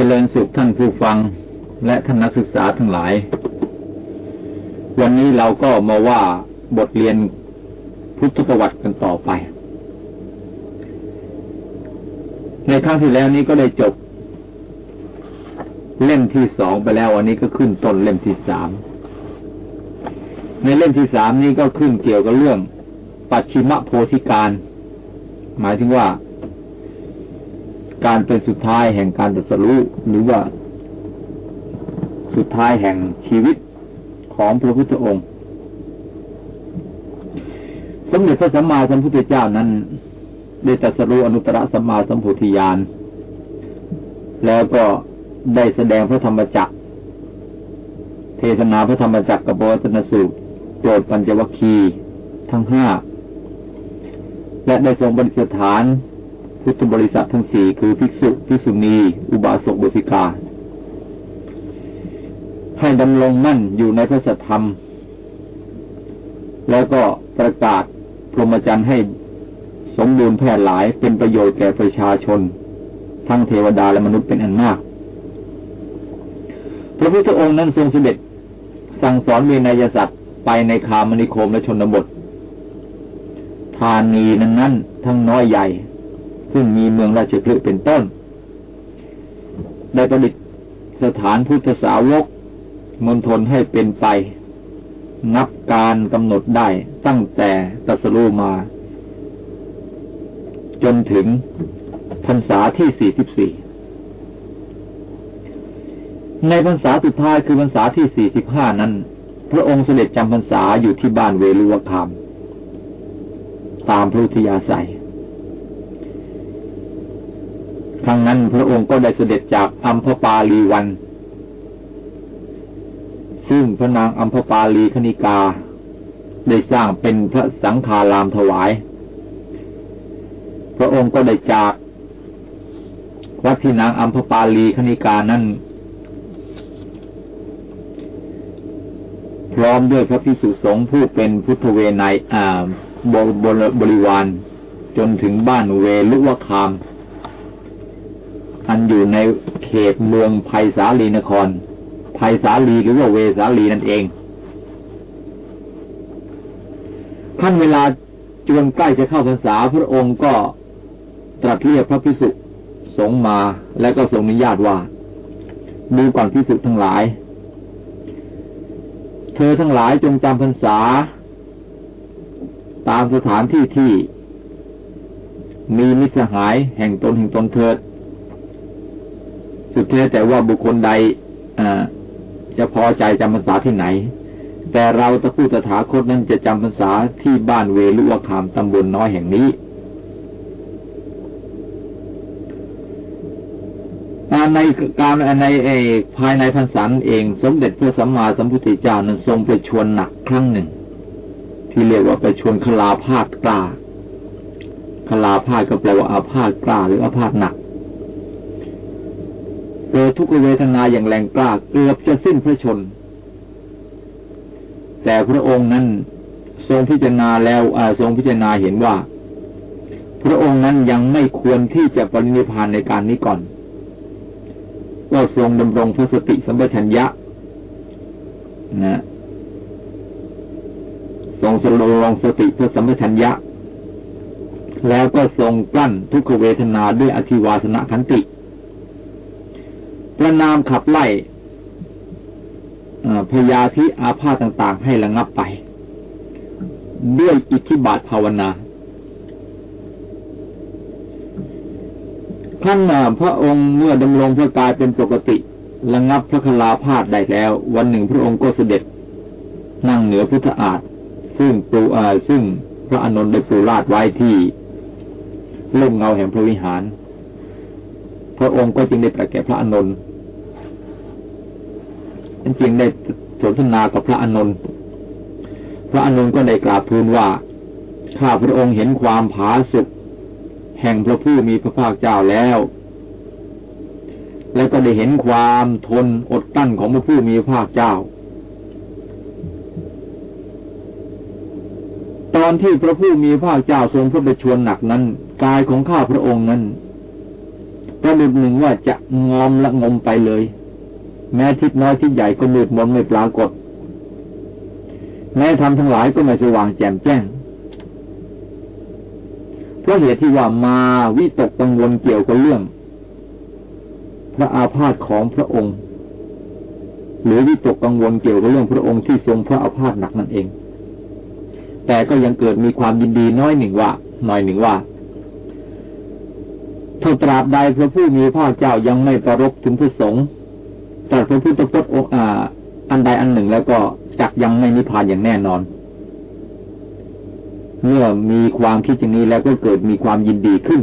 เจริญสุขท่านผู้ฟังและท่านนักศึกษาทั้งหลาย วันนี้เราก็มาว่าบทเรียนพุทธประวัติกันต่อไป ในครั้งที่แล้วนี้ก็ได้จบ เล่มที่สองไปแล้ววันนี้ก็ขึ้นต้นเล่มที่สาม ในเล่มที่สามนี้ก็ขึ้นเกี่ยวกับเรื่อง ปัจฉิมโพธิการ หมายถึงว่า การเป็นสุดท้ายแห่งการตรัสรู้หรือว่าสุดท้ายแห่งชีวิตของพระพุทธองค์ สมเด็จพระสัมมาสัมพุทธเจ้านั้น ได้ตรัสรู้อนุตตรสัมมาสัมพุทธญาณแล้วก็ได้แสดงพระธรรมจักร เทศนาพระธรรมจักรกับบวตนสูตรโปรดปัญจวัคคีทั้งห้าและได้ทรงบริสถาน พุทธบริษัททั้งสี่คือภิกษุภิกษุณี อุบาสกบุติกา ให้ดำรงมั่นอยู่ในพระสัทธรรม แล้วก็ประกาศพรหมจรรย์ให้สมบูรณ์แพร่หลายเป็นประโยชน์แก่ประชาชน ทั้งเทวดาและมนุษย์เป็นอันมาก พระพุทธองค์นั้นทรงเสด็จสั่งสอนเมนยสัตว์ไปในคามนิคมและชนบทธานีนั้นนั้นทั้งน้อยใหญ่ ซึ่งมีเมืองราชคลึเป็นต้น ได้ประดิษฐ์สถานพุทธสาวกมณฑลให้เป็นไป นับการกำหนดได้ตั้งแต่ตัสรูมา จนถึงพรรษาที่สี่สิบสี่ในพรรษาสุดท้ายคือพรรษาที่สี่สิบห้านั้น พระองค์เสด็จจำพรรษาอยู่ที่บ้านเวลุวคาม ตามพระุทยาศัย ครั้งนั้นพระองค์ก็ได้เสด็จจากอัมพปาลีวัน ซึ่งพระนางอัมพปาลีคณิกา ได้สร้างเป็นพระสังฆารามถวาย พระองค์ก็ได้จากวัดที่นางอัมพปาลีคณิกานั้นพร้อมด้วยพระพิสุสงฆ์ผู้เป็นพุทธเวไนอ่าบริวาร จนถึงบ้านเวลุวคาม อันอยู่ในเขตเมืองไผ่สาลีนครไผ่สาลีหรือว่าเวสาลีนั่นเอง ท่านเวลาจวนใกล้จะเข้าพรรษาพระองค์ก็ตรัสเรียกพระพิสุสงมาและก็ทรงอนุญาตว่าดูก่อนพิสุทั้งหลาย เธอทั้งหลายจงจำพรรษา ตามสถานที่ที่มีมิตรหายแห่งตนแห่งตนเถิด สุดแท้แต่ว่าบุคคลใดจะพอใจจำพรรษาที่ไหน แต่เราตะพูตถาคตนั้นจะจำพรรษาที่บ้านเวลุวคามตำบลน้อยแห่งนี้ในการในเอภายในพรรษาเอง สมเด็จพระสัมมาสัมพุทธเจ้านั้นทรงไปชวนหนักครั้งหนึ่ง ที่เรียกว่าไปชวนคลาพาดกล้าคลาพาดก็แปลว่าอาพาธกล้าหรืออาพาธหนัก เกิดทุกขเวทนาอย่างแรงกล้าเกือบจะสิ้นพระชน แต่พระองค์นั้นทรงพิจารณาแล้วทรงพิจารณาเห็นว่า พระองค์นั้นยังไม่ควรที่จะปรินิพานในการนี้ก่อน ก็ทรงดำรงพระสติสัมปชัญญะนะทรงสโลงสติพระสัมปชัญญะ แล้วก็ทรงกลั้นทุกขเวทนาด้วยอธิวาสนะขันติ ประนามขับไล่พยาธิอาพาธต่างๆ ให้ระงับไป ด้วยอิทธิบาทภาวนาท่านพระองค์เมื่อดำรงพระกายเป็นปกติระงับพระคลาพาธได้แล้ว วันหนึ่งพระองค์ก็เสด็จ นั่งเหนือพุทธอาฏซึ่งปูอาซึ่งพระอนุนได้ปูราดไว้ที่ล่มเงาแห่งพระวิหาร พระองค์ก็จึงได้ประแก่พระอนุน จึงได้สนทนากับพระอนุนพระอนุนก็ได้กราบทูลว่าข้าพระองค์เห็นความผาสุกแห่งพระผู้มีพระภาคเจ้าแล้ว แล้วก็ได้เห็นความทนอดกั้นของพระผู้มีพระภาคเจ้า ตอนที่พระผู้มีพระภาคเจ้าทรงพระประชวรหนักนั้น กายของข้าพระองค์นั้นประดุจหนึ่งว่าจะงอมละงมไปเลย แม้ทิศน้อยทิศใหญ่ก็มืดมนไม่ปรากฏ แม้ทำทั้งหลายก็ไม่สว่างแจ่มแจ้งเพราะเหตุที่ว่ามาวิตกกังวลเกี่ยวกับเรื่อง พระอาพาธของพระองค์ หรือวิตกกังวลเกี่ยวกับเรื่องพระองค์ที่ทรงพระอาพาธหนักนั่นเอง แต่ก็ยังเกิดมีความยินดีน้อยหนึ่งว่าหน่อยหนึ่งว่าถ้าตราบใดพระผู้มีพระเจ้ายังไม่ประรบถึงพระสงฆ์ ตรัสพระพุทธพจน์อ่าอันใดอันหนึ่งแล้วก็จักยังไม่นิพพานอย่างแน่นอน เมื่อมีความคิดอย่างนี้แล้วก็เกิดมีความยินดีขึ้น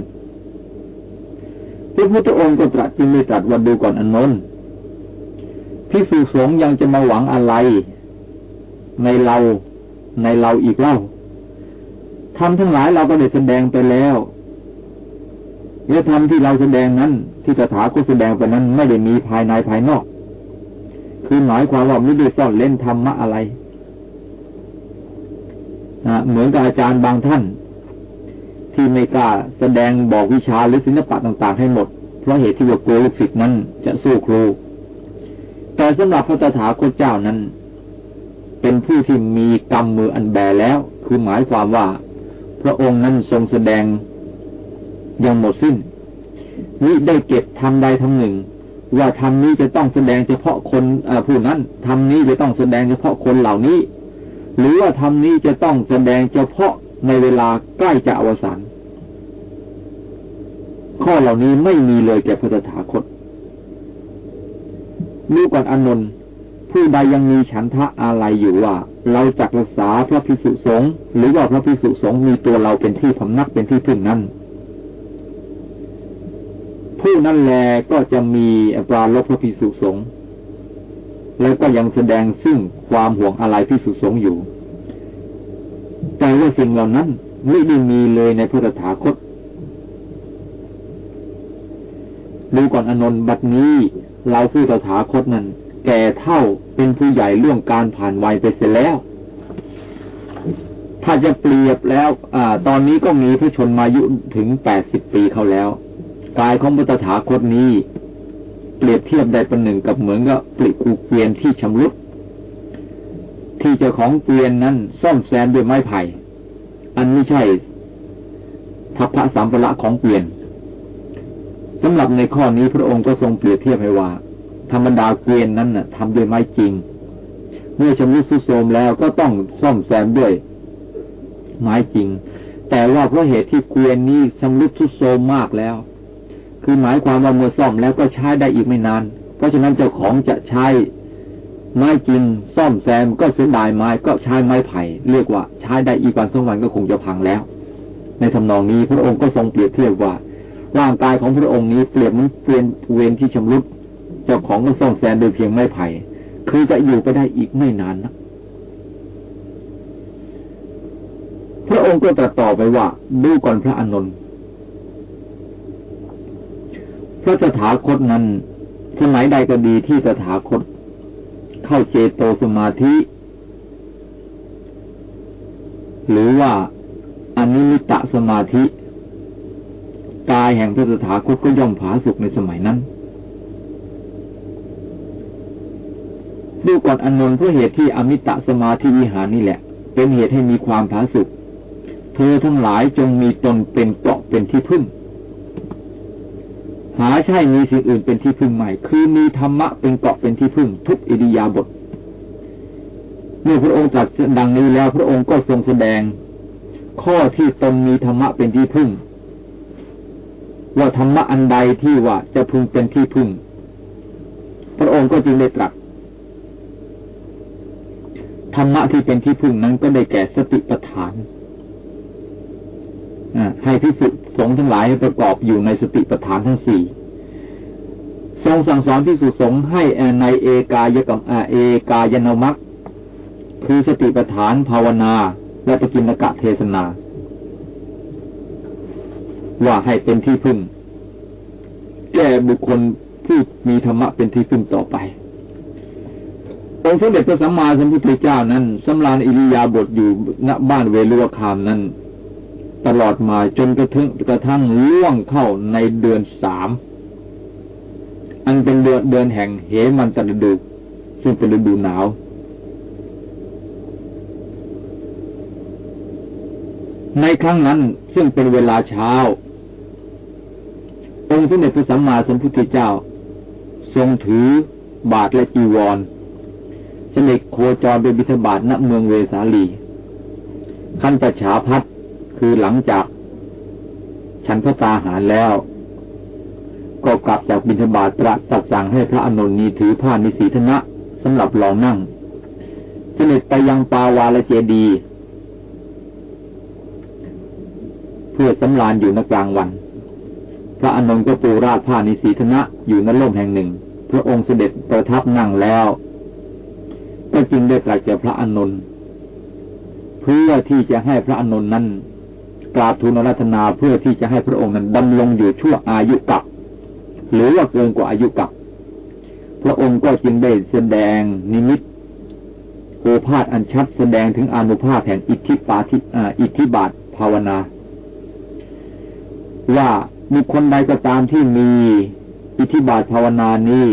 พระพุทธองค์ก็ตรัสจึงได้ตรัสว่าดูก่อนอนนท์พิสุสงยังจะมาหวังอะไร ในเราในเราอีกเล่าทำทั้งหลายเราก็ได้แสดงไปแล้วเนื้อธรรมที่เราแสดงนั้น ที่ตถาคตแสดงไปนั้นไม่ได้มีภายในภายนอก คือหมายความว่าไม่ได้ซ่อนเล่นธรรมะอะไรนะเหมือนกับอาจารย์บางท่าน ที่ไม่กล้าแสดงบอกวิชาหรือศิลปะต่างๆ ให้หมด เพราะเหตุที่ว่ากลัวลูกศิษย์นั้น จะสู้ครู แต่สำหรับพระตถาคตเจ้านั้น เป็นผู้ที่มีกรรมมืออันแบแล้ว คือหมายความว่า พระองค์นั้นทรงแสดงยังหมดสิ้นนี่ได้เก็บทำใดทำหนึ่ง ว่าทำนี้จะต้องแสดงเฉพาะคนผู้นั้นทำนี้จะต้องแสดงเฉพาะคนเหล่านี้ หรือว่าทำนี้จะต้องแสดงเฉพาะในเวลาใกล้จะอวสานข้อเหล่านี้ไม่มีเลยแก่พระตถาคตดูก่อนอนนท์ผู้ใดยังมีฉันทะอะไรอยู่ว่า เราจักรักษาพระพิสุสงฆ์หรือว่าพระพิสุสงฆ์มีตัวเราเป็นที่พำนักเป็นที่พึ่งนั้น ผู้นั้นแลก็จะมีปราลบพระพิสุสงฆ์แล้วก็ยังแสดงซึ่งความห่วงอะไรพิสุสงฆ์อยู่ แต่ว่าสิ่งเหล่านั้นไม่ได้มีเลยในพระถาคตดูก่อนอนนท์บัดนี้เราผู้ตถาคตนั้น แก่เท่าเป็นผู้ใหญ่ล่วงการผ่านวัยไปเสียแล้ว ถ้าจะเปรียบแล้ว อ่า ตอนนี้ก็มีผู้ชนมายุถึงแปดสิบปีเขาแล้ว กายของพุทธถาคตนี้ เปรียบเทียบได้เป็นหนึ่งกับเหมือนกับปลิกูเกวียนที่ชำรุดที่เจ้าของเกวียนนั้นซ่อมแซมด้วยไม้ไผ่อันไม่ใช่ทัพพระสามประของเกวียนสำหรับในข้อนี้พระองค์ก็ทรงเปรียบเทียบให้ว่า ธรรมดาเกวียนนั้นน่ะทำด้วยไม้จริง เมื่อชำรุดสุดโทมแล้วก็ต้องซ่อมแซมด้วย ไม้จริง แต่ว่าเพราะเหตุที่เกวียนนี้ชำรุดสุดโทมมากแล้ว คือหมายความว่าเมื่อซ่อมแล้วก็ใช้ได้อีกไม่นาน เพราะฉะนั้นเจ้าของจะใช้ไม้จริงซ่อมแซมก็เสียดายไม้ก็ใช้ไม้ไผ่เรียกว่าใช้ได้อีกวันสองวันก็คงจะพังแล้ว ในทำนองนี้พระองค์ก็ทรงเปรียบเทียบว่า ร่างกายของพระองค์นี้เปรียบเหมือนเปลี่ยนเวรที่ชำรุดเจ้าของก็ซ่อมแซมโดยเพียงไม้ไผ่คือจะอยู่ไปได้อีกไม่นานนะพระองค์ก็ตรัสต่อไปว่าดูก่อนพระอานนท์ พระสถาคตนั้นสมัยใดก็ดีที่สถาคต เข้าเจโตสมาธิ หรือว่าอนิมิตะสมาธิกายแห่งพระสถาคตก็ย่อมผาสุกในสมัยนั้นดูก่อนอนนท์เพราะเหตุที่อมิตะสมาธิวิหารนี่แหละ เป็นเหตุให้มีความผาสุกเธอทั้งหลายจงมีตนเป็นเกาะเป็นที่พึ่ง หาใช่มีสิ่งอื่นเป็นที่พึ่งใหม่ คือมีธรรมะเป็นเกาะเป็นที่พึ่งทุกอิริยาบถเมื่อพระองค์ตรัสดังนี้แล้วพระองค์ก็ทรงแสดง ข้อที่ตนมีธรรมะเป็นที่พึ่ง ว่าธรรมะอันใดที่ว่าจะพึงเป็นที่พึ่ง พระองค์ก็จึงได้ตรัสธรรมะที่เป็นที่พึ่งนั้นก็ได้แก่สติปัฏฐาน ให้พิสุสงฆ์ทั้งหลายประกอบอยู่ในสติปัฏฐานทั้งสี่ทรงสั่งสอนพิสุสงฆ์ให้ในเอกายกับเอกายนามัคคือสติปัฏฐานภาวนา และปกินกะเทศนา ว่าให้เป็นที่พึ่ง แก่บุคคลผู้มีธรรมะเป็นที่พึ่งต่อไปองค์สมเด็จพระสัมมาสัมพุทธเจ้านั้นสำราญอิริยาบถอยู่ณบ้านเวลุวคามนั้น ตลอดมาจนกระทั่งกระทั่งล่วงเข้าในเดือนสาม อันเป็นเดือนเดือนแห่งเหมันตฤดู ซึ่งเป็นฤดูหนาว ในครั้งนั้นซึ่งเป็นเวลาเช้า องค์สมเด็จพระสัมมาสัมพุทธเจ้า ทรงถือบาทและจีวรเสด็จโคจรไปบิณฑบาตณเมืองเวสาลีขั้นประชาพัฒ คือหลังจาก ฉันพระตาหารแล้ว ก็กลับจากบิณฑบาตตรัสสั่งให้พระอนุนีถือผ้านิสีธนะสำหรับรองนั่งเสด็จไปยังปาวาลเจดี เพื่อสำราญอยู่ในกลางวัน พระอนุนก็ปูราดผ้านิสีธนะอยู่ในร่มแห่งหนึ่ง พระองค์เสด็จประทับนั่งแล้ว ก็จึงได้ตรัสแก่พระอนุนเพื่อที่จะให้พระอนุนนั้น กราบทูลรัตนาเพื่อที่จะให้พระองค์นั้นดำรงอยู่ชั่วอายุกับ หรือว่าเกินกว่าอายุกับ พระองค์ก็จึงได้แสดงนิมิตโอภาษอันชัดแสดงถึงอนุภาพแห่งอิทธิปาทิอิทธิบาทภาวนา ว่าบุคคลใดก็ตามที่มีอิทธิบาทภาวนานี้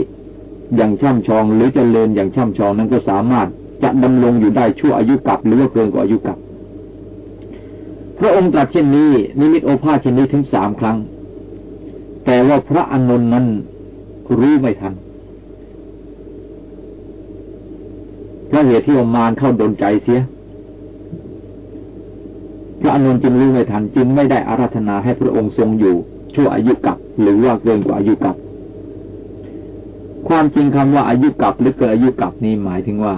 อย่างช่ำชองหรือจเจริญอย่างช่ำชองนั้นก็สามารถจะดำรงอยู่ได้ชั่วอายุกับหรือว่าเกินกว่าอายุกับ พระองค์ตรัสเช่นนี้ นิมิตโอภาษเช่นนี้ถึงสามครั้ง แต่ว่าพระอานนท์นั้นรู้ไม่ทันเพราะเหตุที่อมารเข้าดนใจเสีย พระอานนท์จึงรู้ไม่ทันจึงไม่ได้อาราธนาให้พระองค์ทรงอยู่ ชั่วอายุกับ หรือว่าเกินกว่าอายุกับ ความจริงคำว่าอายุกับหรือเกินอายุกับนี้หมายถึงว่า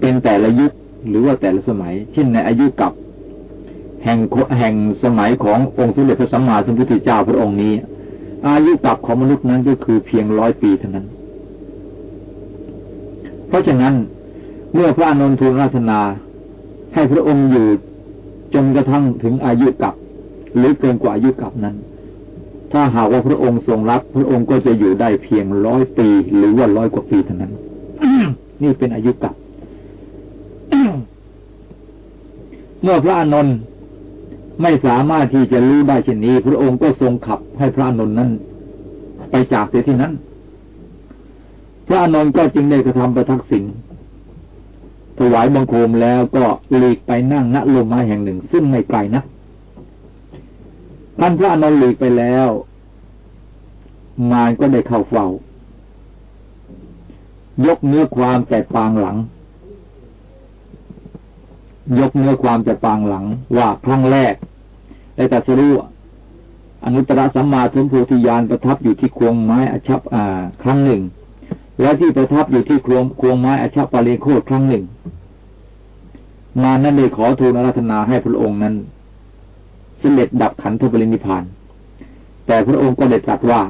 เป็นแต่ละยุค หรือว่าแต่ละสมัยเช่นในอายุกับแห่งแห่งสมัยขององค์สมเด็จพระสัมมาสัมพุทธเจ้าพระองค์นี้ อายุกับของมนุษย์นั้นก็คือเพียงร้อยปีเท่านั้น เพราะฉะนั้นเมื่อพระอนุทูลราธนาให้พระองค์อยู่จนกระทั่งถึงอายุกับ หรือเกินกว่าอายุกับนั้น ถ้าหากว่าพระองค์ทรงรับ พระองค์ก็จะอยู่ได้เพียงร้อยปี หรือว่าร้อยกว่าปีเท่านั้น นี่เป็นอายุกับ เมื่อพระอนุนไม่สามารถที่จะรู้ได้เช่นนี้ พระองค์ก็ทรงขับให้พระอนุนนั้น ไปจากเสียที่นั้น พระอนุนก็จึงได้กระทำประทักษิณถวายบังคมแล้วก็หลีกไปนั่งณลมไม้แห่งหนึ่ง ซึ่งไม่ไกลนะท่านพระอนุนหลีกไปแล้ว มารก็ได้เข้าเฝ้ายกเนื้อความแต่ปางหลัง ยกเนื้อความจะปางหลัง ว่าครั้งแรกได้ตัสรู้อนุตตรสัมมาสัมโพธิญาณประทับอยู่ที่ควงไม้อชับอ่า ครั้งหนึ่ง แล้วที่ประทับอยู่ที่ควงควงไม้อชับปาเลโคดครั้งหนึ่งมานั้นเลยขอทูลอาราธนาให้พระองค์นั้นเสด็จดับขันธปรินิพาน แต่พระองค์ก็ได้ตรัสว่า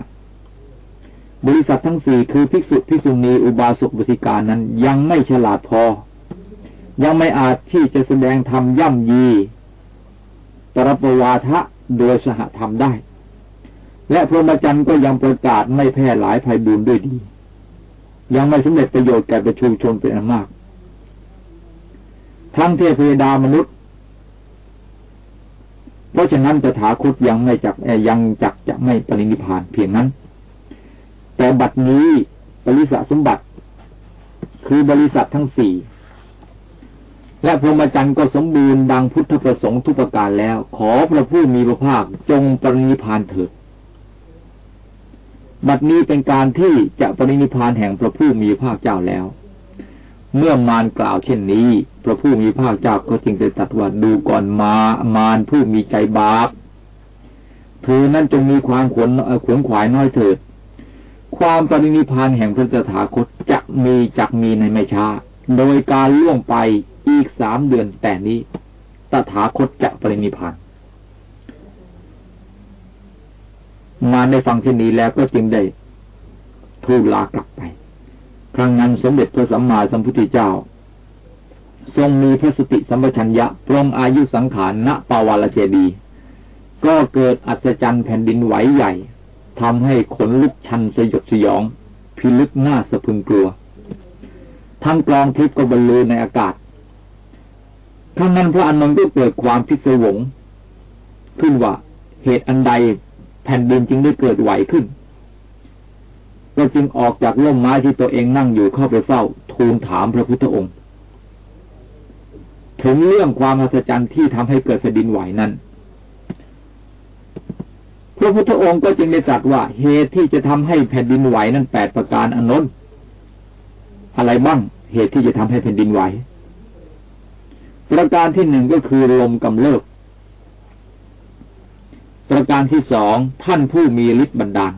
บริษัททั้งสี่คือภิกษุภิกษุณีอุบาสกบุติการนั้นยังไม่ฉลาดพอ ยังไม่อาจที่จะแสดงธรรมย่ำยี ปรปวาทะโดยสหธรรมได้ และพรหมจรรย์ก็ยังประกาศไม่แพร่หลายภัยบุญด้วยดี ยังไม่สำเร็จประโยชน์แก่ประชุมชนเป็นอันมาก ทั้งเทพดามนุษย์ เพราะฉะนั้นจะถาคตยังไม่จักยังจักจะไม่ปรินิพานเพียงนั้น แต่บัดนี้บริษัทสมบัติ คือบริษัททั้งสี่ และพรหมจรรย์ก็สมบูรณ์ดังพุทธประสงค์ทุกประการแล้ว ขอพระผู้มีพระภาคจงปรินิพานเถิดบัดนี้เป็นการที่จะปรินิพานแห่งพระผู้มีพระภาคเจ้าแล้ว เมื่อมารกล่าวเช่นนี้ พระผู้มีพระภาคเจ้าก็จึงได้ตรัสว่าดูก่อนมามารผู้มีใจบาปเธอนั้นจงมีความขวนขวนขวายน้อยเถิด ความปรินิพานแห่งพระตถาคตจะมีจักมีในไม่ช้า โดยการล่วงไป อีกสามเดือนแต่นี้ ตถาคตจะปรินิพานมาได้ฟังที่นี้แล้วก็จึงได้ทูลลากลับไป ครั้งนั้นสมเด็จพระสัมมาสัมพุทธเจ้า ทรงมีพระสติสัมปชัญญะปรงอายุสังขารณปาวาลเจดี ก็เกิดอัศจรรย์แผ่นดินไหวใหญ่ทำให้ขนลุกชันสยดสยอง พิลึกหน้าสะพึงกลัว ทั้งกลองทิพย์ก็บรรลือในอากาศ ทั้งนั้นพระอานนท์ก็เกิดความพิศวงขึ้นว่า เหตุอันใดแผ่นดินจึงได้เกิดไหวขึ้น ก็จึงออกจากร่มไม้ที่ตัวเองนั่งอยู่เข้าไปเฝ้า ทูลถามพระพุทธองค์ ถึงเรื่องความมหัศจรรย์ที่ทำให้เกิดแผ่นดินไหวนั้น พระพุทธองค์ก็จึงได้ตรัสว่าเหตุที่จะทำให้แผ่นดินไหวนั้นแปดประการอนนนอะไรบ้างเหตุที่จะทำให้แผ่นดินไหว ประการที่หนึ่งก็คือลมกำเริบประการที่สองท่านผู้มีฤทธิ์บันดาล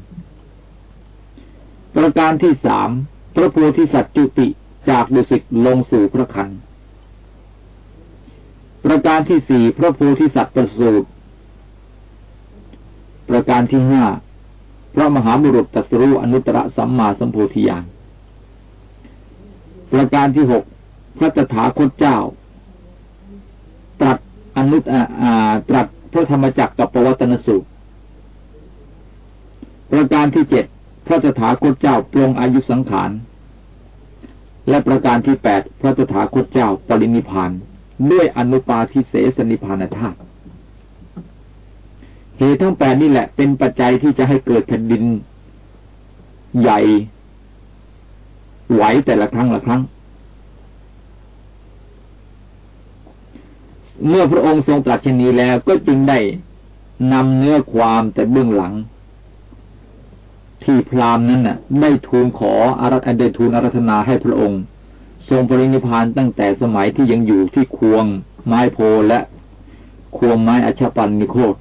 ประการที่สามพระโพธิสัตว์จุติจากดุสิตลงสู่พระคันประการที่สี่พระโพธิสัตว์ประสูติประการที่ห้าพระมหาบุรุษตรัสรู้อนุตตรสัมมาสัมโพธิญาณประการที่หกพระตถาคตเจ้า ตรัสอนุตตรัสพระธรรมจักรกับปวัตนสูตรประการที่เจ็ดพระตถาคตเจ้าปรงอายุสังขาร และประการที่แปดพระตถาคตเจ้าปรินิพานด้วยอนุปาทิเสสนิพานธาตุเหตุทั้งแปดนี่แหละเป็นปัจจัยที่จะให้เกิดแผ่นดิน ใหญ่ ไหวแต่ละครั้งละครั้ง เมื่อพระองค์ทรงตรัสเช่นนี้แล้วก็จึงได้นำเนื้อความแต่เบื้องหลัง ที่พราหมณ์นั้นน่ะ ได้ทูลขออารัธได้ทูลอารัธนาให้พระองค์ ทรงปรินิพานตั้งแต่สมัยที่ยังอยู่ที่ควงไม้โพและควงไม้อัชปันนิโครธ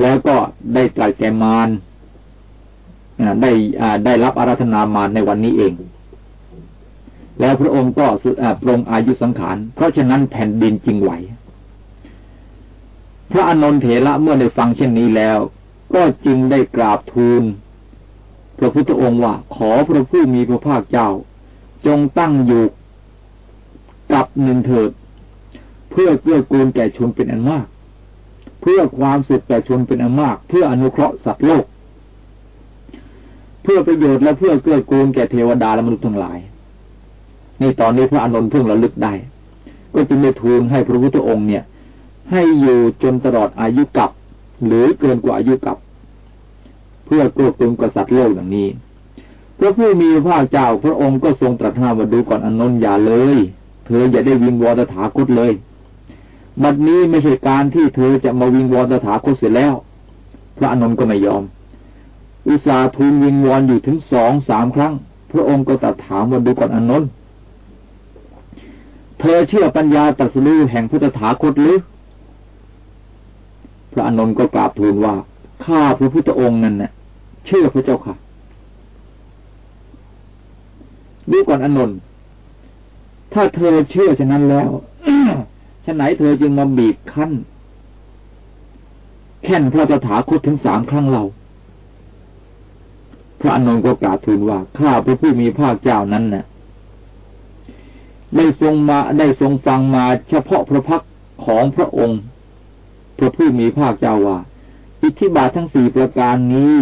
แล้วก็ได้ตรัสแก่มารได้ได้รับอารัธนามารในวันนี้เอง แล้วพระองค์ก็ปรงอายุสังขาร เพราะฉะนั้นแผ่นดินจึงไหว พระอนนทเถระเมื่อได้ฟังเช่นนี้แล้ว ก็จึงได้กราบทูล พระพุทธองค์ว่า ขอพระผู้มีพระภาคเจ้า จงตั้งอยู่กับหนึ่งเถิด เพื่อเกื้อกูลแก่ชนเป็นอันมาก เพื่อความสุขแก่ชนเป็นอันมาก เพื่ออนุเคราะห์สัตว์โลก เพื่อประโยชน์และเพื่อเกื้อกูลแก่เทวดาและมนุษย์ทั้งหลาย นี่ตอนนี้พระอานนท์เพิ่งระลึกได้ ก็จึงได้ทูลให้พระพุทธองค์เนี่ย ให้อยู่จนตลอดอายุกับ หรือเกินกว่าอายุกับ เพื่อโกรธตุงกษัตริย์โลกอย่างนี้พระผู้มีพระเจ้าพระองค์ก็ทรงตรัสห้ามว่าดูก่อนอนนท์อย่าเลย เธออย่าได้วิงวอนตถาคตเลยบัดนี้ไม่ใช่การที่เธอจะมาวิงวอนตถาคตเสร็จแล้ว พระอนนท์ก็ไม่ยอม อุตสาทูลวิงวอนอยู่ถึงสองสามครั้ง พระองค์ก็ตรัสถามว่าดูก่อนอนนท์ เธอเชื่อปัญญาตรัสรู้แห่งพุทธถาคตหรือ พระอนุนก็กราบทูลว่า ข้าพระพุทธองค์นั่นเน่ะ เชื่อพระเจ้าค่ะ ดูก่อนอนนท์ถ้าเธอเชื่อฉะนั้นแล้วฉะไหนเธอจึงมาบีบคั้น แค่นพระตถาคตถึงสามครั้งเรา พระอนุนก็กราบทูลว่า ข้าพระผู้มีภาคเจ้านั้นน่ะ ได้ทรงมาได้ทรงฟังมาเฉพาะพระพักของพระองค์ พระผู้มีภาคเจ้าว่า อิทธิบาททั้งสี่ประการนี้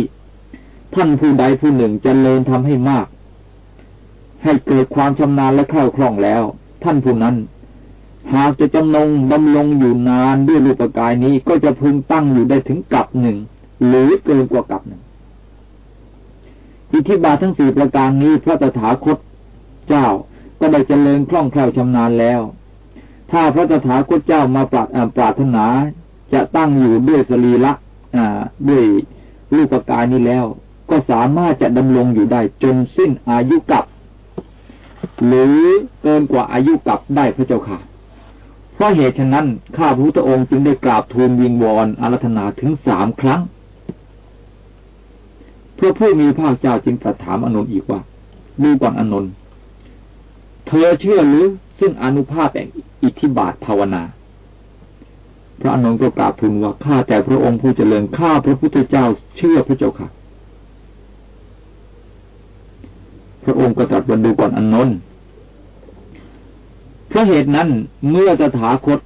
ท่านผู้ใดผู้หนึ่งจเจริญทำให้มาก ให้เกิดความชำนาญและเข้าคล่องแล้ว ท่านผู้นั้น หากจะจำนงดำลงอยู่นานด้วยรูปกายนี้ก็จะพึงตั้งอยู่ได้ถึงกับหนึ่งหรือเกินกว่ากับหนึ่งอิทธิบาททั้งสี่ประการนี้พระตถาคตเจ้า ก็ได้เจริญคล่องแคล่วชำนาญแล้ว ถ้าพระตถาคตเจ้ามาปราปรารถนาจะตั้งอยู่ด้วยสรีละด้วยรูปกายนี้แล้ว ก็สามารถจะดำรงอยู่ได้จนสิ้นอายุกับ หรือเกินกว่าอายุกับได้พระเจ้าค่ะ เพราะเหตุฉะนั้นข้าพระพุทธองค์จึงได้กราบทูลวิงวอนอารัธนาถึงสามครั้งเพื่อผู้มีพระเจ้าจึงตรัสถามอนุนอีกว่าดูก่อนอนนท์ เธอเชื่อหรือซึ่งอนุภาพแห่งอิทธิบาทภาวนา พระอนุนก็กราบทูลว่าข้าแต่พระองค์ผู้เจริญข้าพระพุทธเจ้าเชื่อพระเจ้าค่ะ พระองค์ก็ตรัสบรรดูก่อนอนนท์เพราะเหตุนั้นเมื่อตถาคต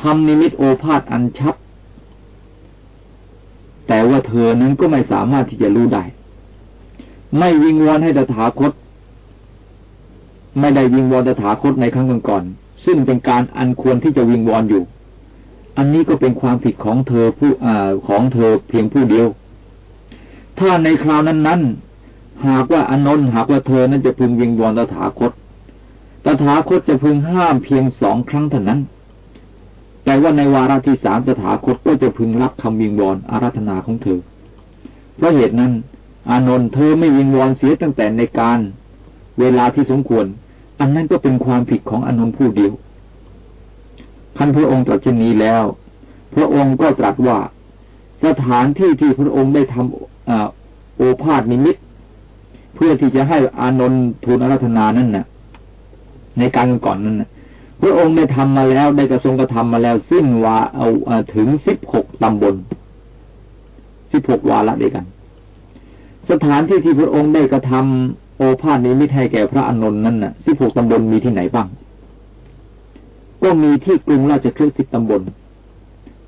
ทำนิมิตโอภาษอันชัดแต่ว่าเธอนั้นก็ไม่สามารถที่จะรู้ได้ ไม่วิงวอนให้ตถาคต ไม่ได้วิงวอนตถาคตในครั้งก่อนซึ่งเป็นการอันควรที่จะวิงวอนอยู่ อันนี้ก็เป็นความผิดของเธอผู้อ่ของเธอเพียงผู้เดียว ถ้าในคราวนั้นนั้นหากว่าอนนท์หากว่าเธอนั้นจะพึงวิงวอนตถาคตตถาคตจะพึงห้ามเพียงสองครั้งเท่านั้น แต่ว่าในวาระที่สามตถาคตก็จะพึงรับคำวิงวอนอาราธนาของเธอ เพราะเหตุนั้น อานนท์เธอไม่วิงวอนเสียตั้งแต่ในการ เวลาที่สมควร อันนั้นก็เป็นความผิดของอนนผู้เดียวคันพระองค์ตรัสเช่นนี้แล้ว พระองค์ก็ตรัสว่า สถานที่ที่พระองค์ได้ทำโอภาษนิมิต เพื่อที่จะให้อานนท์ทูลอาราธนานั่นน่ะ ในการก่อนนั้นน่ะพระองค์ได้ทำมาแล้วได้กระทรงกระทำมาแล้วสิ้นวาเอาถึงสิบหกตำบลสิบหกวาระด้วยกัน สถานที่ที่พระองค์ได้กระทำ โอภาษนิมิให้แก่พระอานนท์นั้นน่ะสิบหกตำบลมีที่ไหนบ้าง ก็มีที่กรุงราชคฤห์สิบตำบล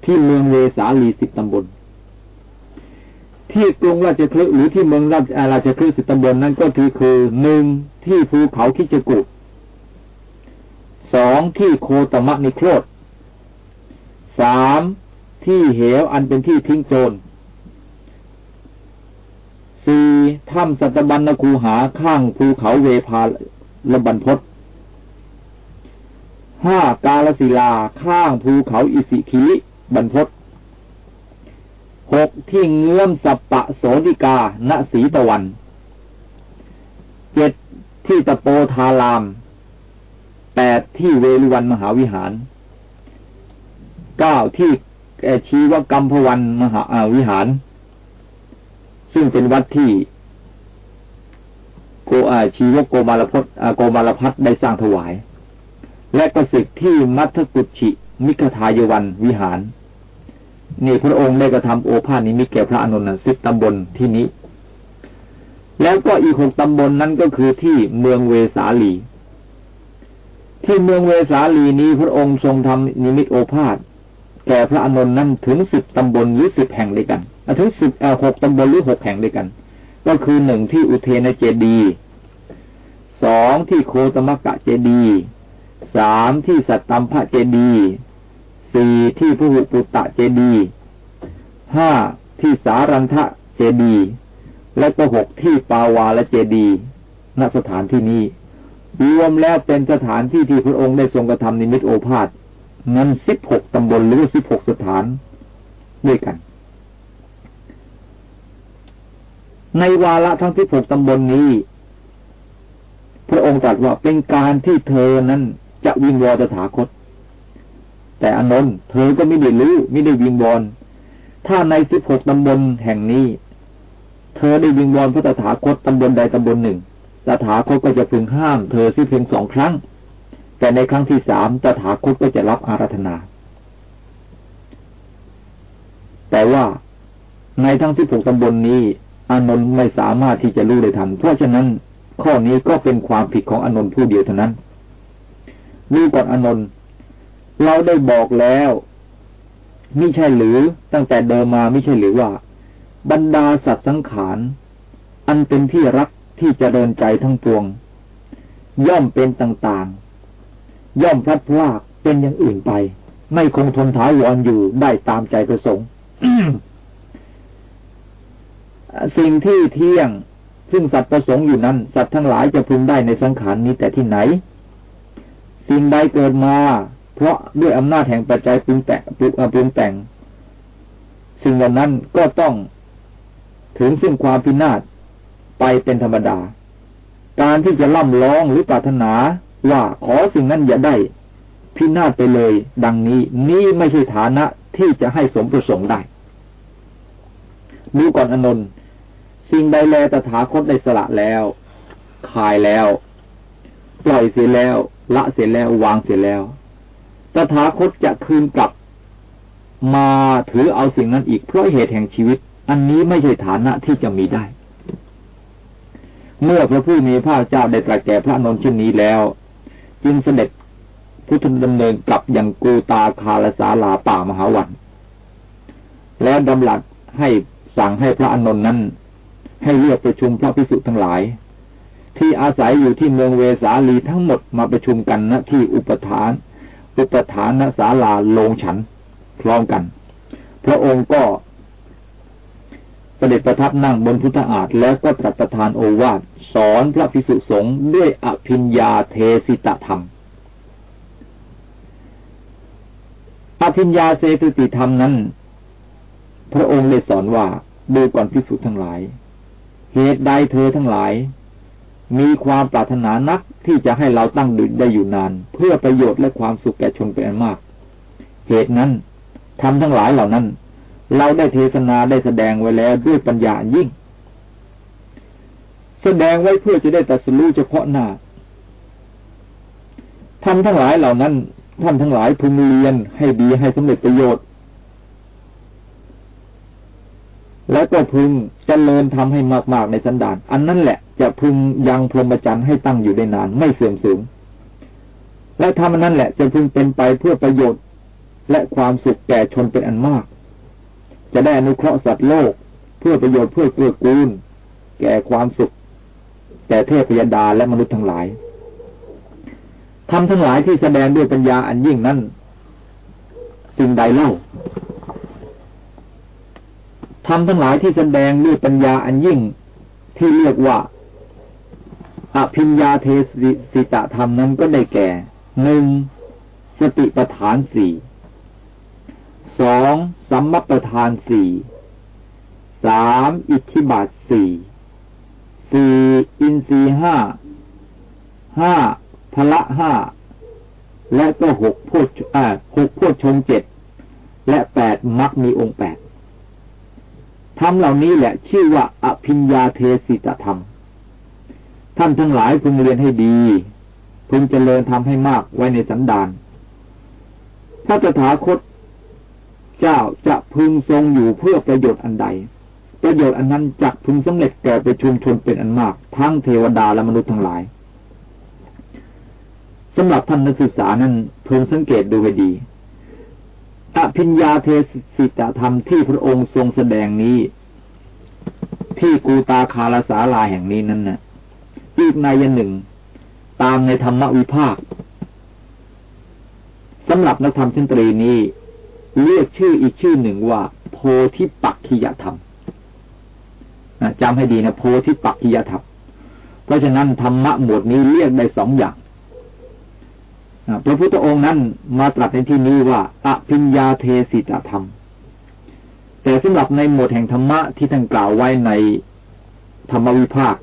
ที่เมืองเวสาลีสิบตำบล ที่กรุงราชคลึหรือที่เมืองราชราชคลึสิตำบลนั้นก็คือคือหนึ่งที่ภูเขาคิจกุสองที่โคตมะนิโครธสามที่เหวอันเป็นที่ทิ้งโจร สี่ถ้ำสัตบัญนคูหาข้างภูเขาเวพาละบันพศห้ากาลศิลาข้างภูเขาอิสิคิลิบันพศหกที่เงื้อมสัปปะโสดิกา ณสีตะวัน เจ็ดที่ตะโปทาราม แปดที่เวลุวันมหาวิหาร เก้าที่ชีวกรรมพวันมหาวิหาร ซึ่งเป็นวัดที่โกอาชีวโกมาลพัทโกมาลพัทได้สร้างถวาย และก็สิกที่มัทกุชิมิคทายวันวิหาร นี่พระองค์ได้กระทำโอภาสนิมิตแก่พระอนุนสิบตำบลที่นี้ แล้วก็อีกหกตำบลนนั้นก็คือที่เมืองเวสาลี ที่เมืองเวสาลีนี้พระองค์ทรงทำนิมิตโอภาสแก่พระอนุนนั้นถึงสิบตำบลหรือสิบแห่งด้วยกัน ถึงสิบหกตำบลหรือหกแห่งด้วยกัน ก็คือหนึ่งที่อุเทนเจดีสองที่โคตมกะเจดีสามที่สัตตัมพะเจดีสี่ที่พหุปุตตะเจดีห้าที่สารันทะเจดีและก็หกที่ปาวาและเจดีณสถานที่นี้รวมแล้วเป็นสถานที่ที่พระองค์ได้ทรงกระทำนิมิตโอภาษนั้นสิบหกตำบลหรือสิบหกสถานด้วยกัน ในวาระทั้งสิบหกตำบลนนี้ พระองค์ตรัสว่าเป็นการที่เธอนั้นจะวิงวอนตถาคต แต่อนนท์เธอก็ไม่ได้รู้ไม่ได้วิงวอนถ้าในสิบหกตำบลแห่งนี้ เธอได้วิงวอนพระตถาคตตำบลใดตำบลหนึ่งตถาคตก็จะพึงห้ามเธอสิเพียงสองครั้ง แต่ในครั้งที่สามตถาคตก็จะรับอาราธนา แต่ว่าในทั้งสิบหกตำบลนนี้ อานนท์ไม่สามารถที่จะรู้ได้ทันเพราะฉะนั้นข้อนี้ก็เป็นความผิดของอนนท์ผู้เดียวเท่านั้นรู้ก่อนอนนท์เราได้บอกแล้วมิใช่หรือตั้งแต่เดิมมาไม่ใช่หรือว่า บรรดาสัตว์สังขารอันเป็นที่รักที่จเจริญใจทั้งปวง ย่อมเป็นต่างๆ ย่อมพลัดพรากเป็นอย่างอื่นไป ไม่คงทนถาวรอยู่ได้ตามใจประสงค์ สิ่งที่เที่ยง ซึ่งสัตว์ประสงค์อยู่นั้น สัตว์ทั้งหลายจะพึงได้ในสังขารนี้แต่ที่ไหน สิ่งใดเกิดมา เพราะด้วยอำนาจแห่งปัจจัยปรุงแต่งปรุงแต่ง สิ่งเหล่านั้นก็ต้องถึงซึ่งความพินาศไปเป็นธรรมดา การที่จะล่ำร้องหรือปรารถนาว่าขอสิ่งนั้นอย่าได้ พินาศไปเลย ดังนี้ นี่ไม่ใช่ฐานะที่จะให้สมประสงค์ได้ ดูก่อนอนนท์ สิ่งใดแลตถาคตได้สละแล้วคายแล้ว ปล่อยเสียแล้ว ละเสียแล้ววางเสียแล้ว ตถาคตจะคืนกลับ มาถือเอาสิ่งนั้นอีกเพราะเหตุแห่งชีวิต อันนี้ไม่ใช่ฐานะที่จะมีได้ เมื่อพระผู้มีพระเจ้าได้ตรัสแก่พระนนท์เช่นนี้แล้ว จึงเสด็จพุทธดำเนินกลับยังกูตาคาลสาลาป่ามหาวัน แล้วดำหลัดให้สั่งให้พระอนนท์นั้น ให้เรียกประชุมพระพิสุทั้งหลาย ที่อาศัยอยู่ที่เมืองเวสาลีทั้งหมดมาประชุมกันณที่อุปทาน อุปฐานศาลาลงฉันพร้อมกัน พระองค์ก็เสด็จประทับนั่งบนพุทธาฏแล้วก็ตรัสประทานโอวาทสอนพระภิกษุสงฆ์ด้วยอภิญญาเทสิตธรรม อภิญญาเทสิติธรรมนั้น พระองค์ได้สอนว่าดูก่อนภิกษุทั้งหลาย เหตุใดเธอทั้งหลาย มีความปรารถนานักที่จะให้เราตั้งดื่ได้อยู่นาน เพื่อประโยชน์และความสุขแก่ชนเป็นอันมาก เหตุนั้นทำทั้งหลายเหล่านั้น เราได้เทศนาได้แสดงไว้แล้วด้วยปัญญายิ่ง แสดงไว้เพื่อจะได้ตัดสู้เฉพาะหน้าทำทั้งหลายเหล่านั้นท่านทั้งหลายพึงเรียนให้ดีให้สำเร็จประโยชน์ และก็พึงเจริญทำให้มาก ๆ ในสันดาน อันนั้นแหละจะพึงยังพรหมจรรย์ให้ตั้งอยู่ได้นาน ไม่เสื่อมสูงและทำอันนั้นแหละจะพึงเป็นไปเพื่อประโยชน์ และความสุขแก่ชนเป็นอันมาก จะได้อนุเคราะห์สัตว์โลก เพื่อประโยชน์เพื่อเกื้อกูล แก่ความสุขแก่เทพยดาและมนุษย์ทั้งหลายทำทั้งหลายที่แสดงด้วยปัญญาอันยิ่งนั้นสิ่งใดเล่า ทำทั้งหลายที่แสดงด้วยปัญญาอันยิ่งที่เรียกว่าอภิญญาเทสิตะธรรมนั้นก็ได้แก่หนึ่งสติปฐานสี่สองสัมมประธานสี่สามอิทธิบาทสี่สี่อินทรีห้าห้าพละห้าและก็หกโพชอ่าหกโพชงเจ็ดและแปดมักมีองค์แปด ธรรมเหล่านี้แหละ ชื่อว่าอภิญญาเทสิตธรรม ท่านทั้งหลายพึงเรียนให้ดี พึงเจริญทำให้มากไว้ในสันดานพระตถาคตเจ้าจะพึงทรงอยู่เพื่อประโยชน์อันใด ประโยชน์อันนั้นจักพึงสำเร็จแก่ไปชุมชนเป็นอันมาก ทั้งเทวดาและมนุษย์ทั้งหลายสำหรับท่านนักศึกษานั้นพึงสังเกตดูให้ดี อภิญญาเทศิตธรรมที่พระองค์ทรงแสดงนี้ ที่กูตาคาลสาลาแห่งนี้นั้นนะ่ะอีกในยันหนึ่ง ตามในธรรมวิภาคสำหรับนักธรรมชั้นตรีนี้เรียกชื่ออีกชื่อหนึ่งว่า โพธิปักขิยธรรมจำให้ดีนะโพธิปักขิยธรรมเพราะฉะนั้นธรรมะหมวดนี้เรียกได้สองอย่าง พระพุทธองค์นั้นมาตรัสในที่นี้ว่าอภิญญาเทสิตธรรม แต่สำหรับในหมวดแห่งธรรมะที่ท่านกล่าวไว้ในธรรมวิภาค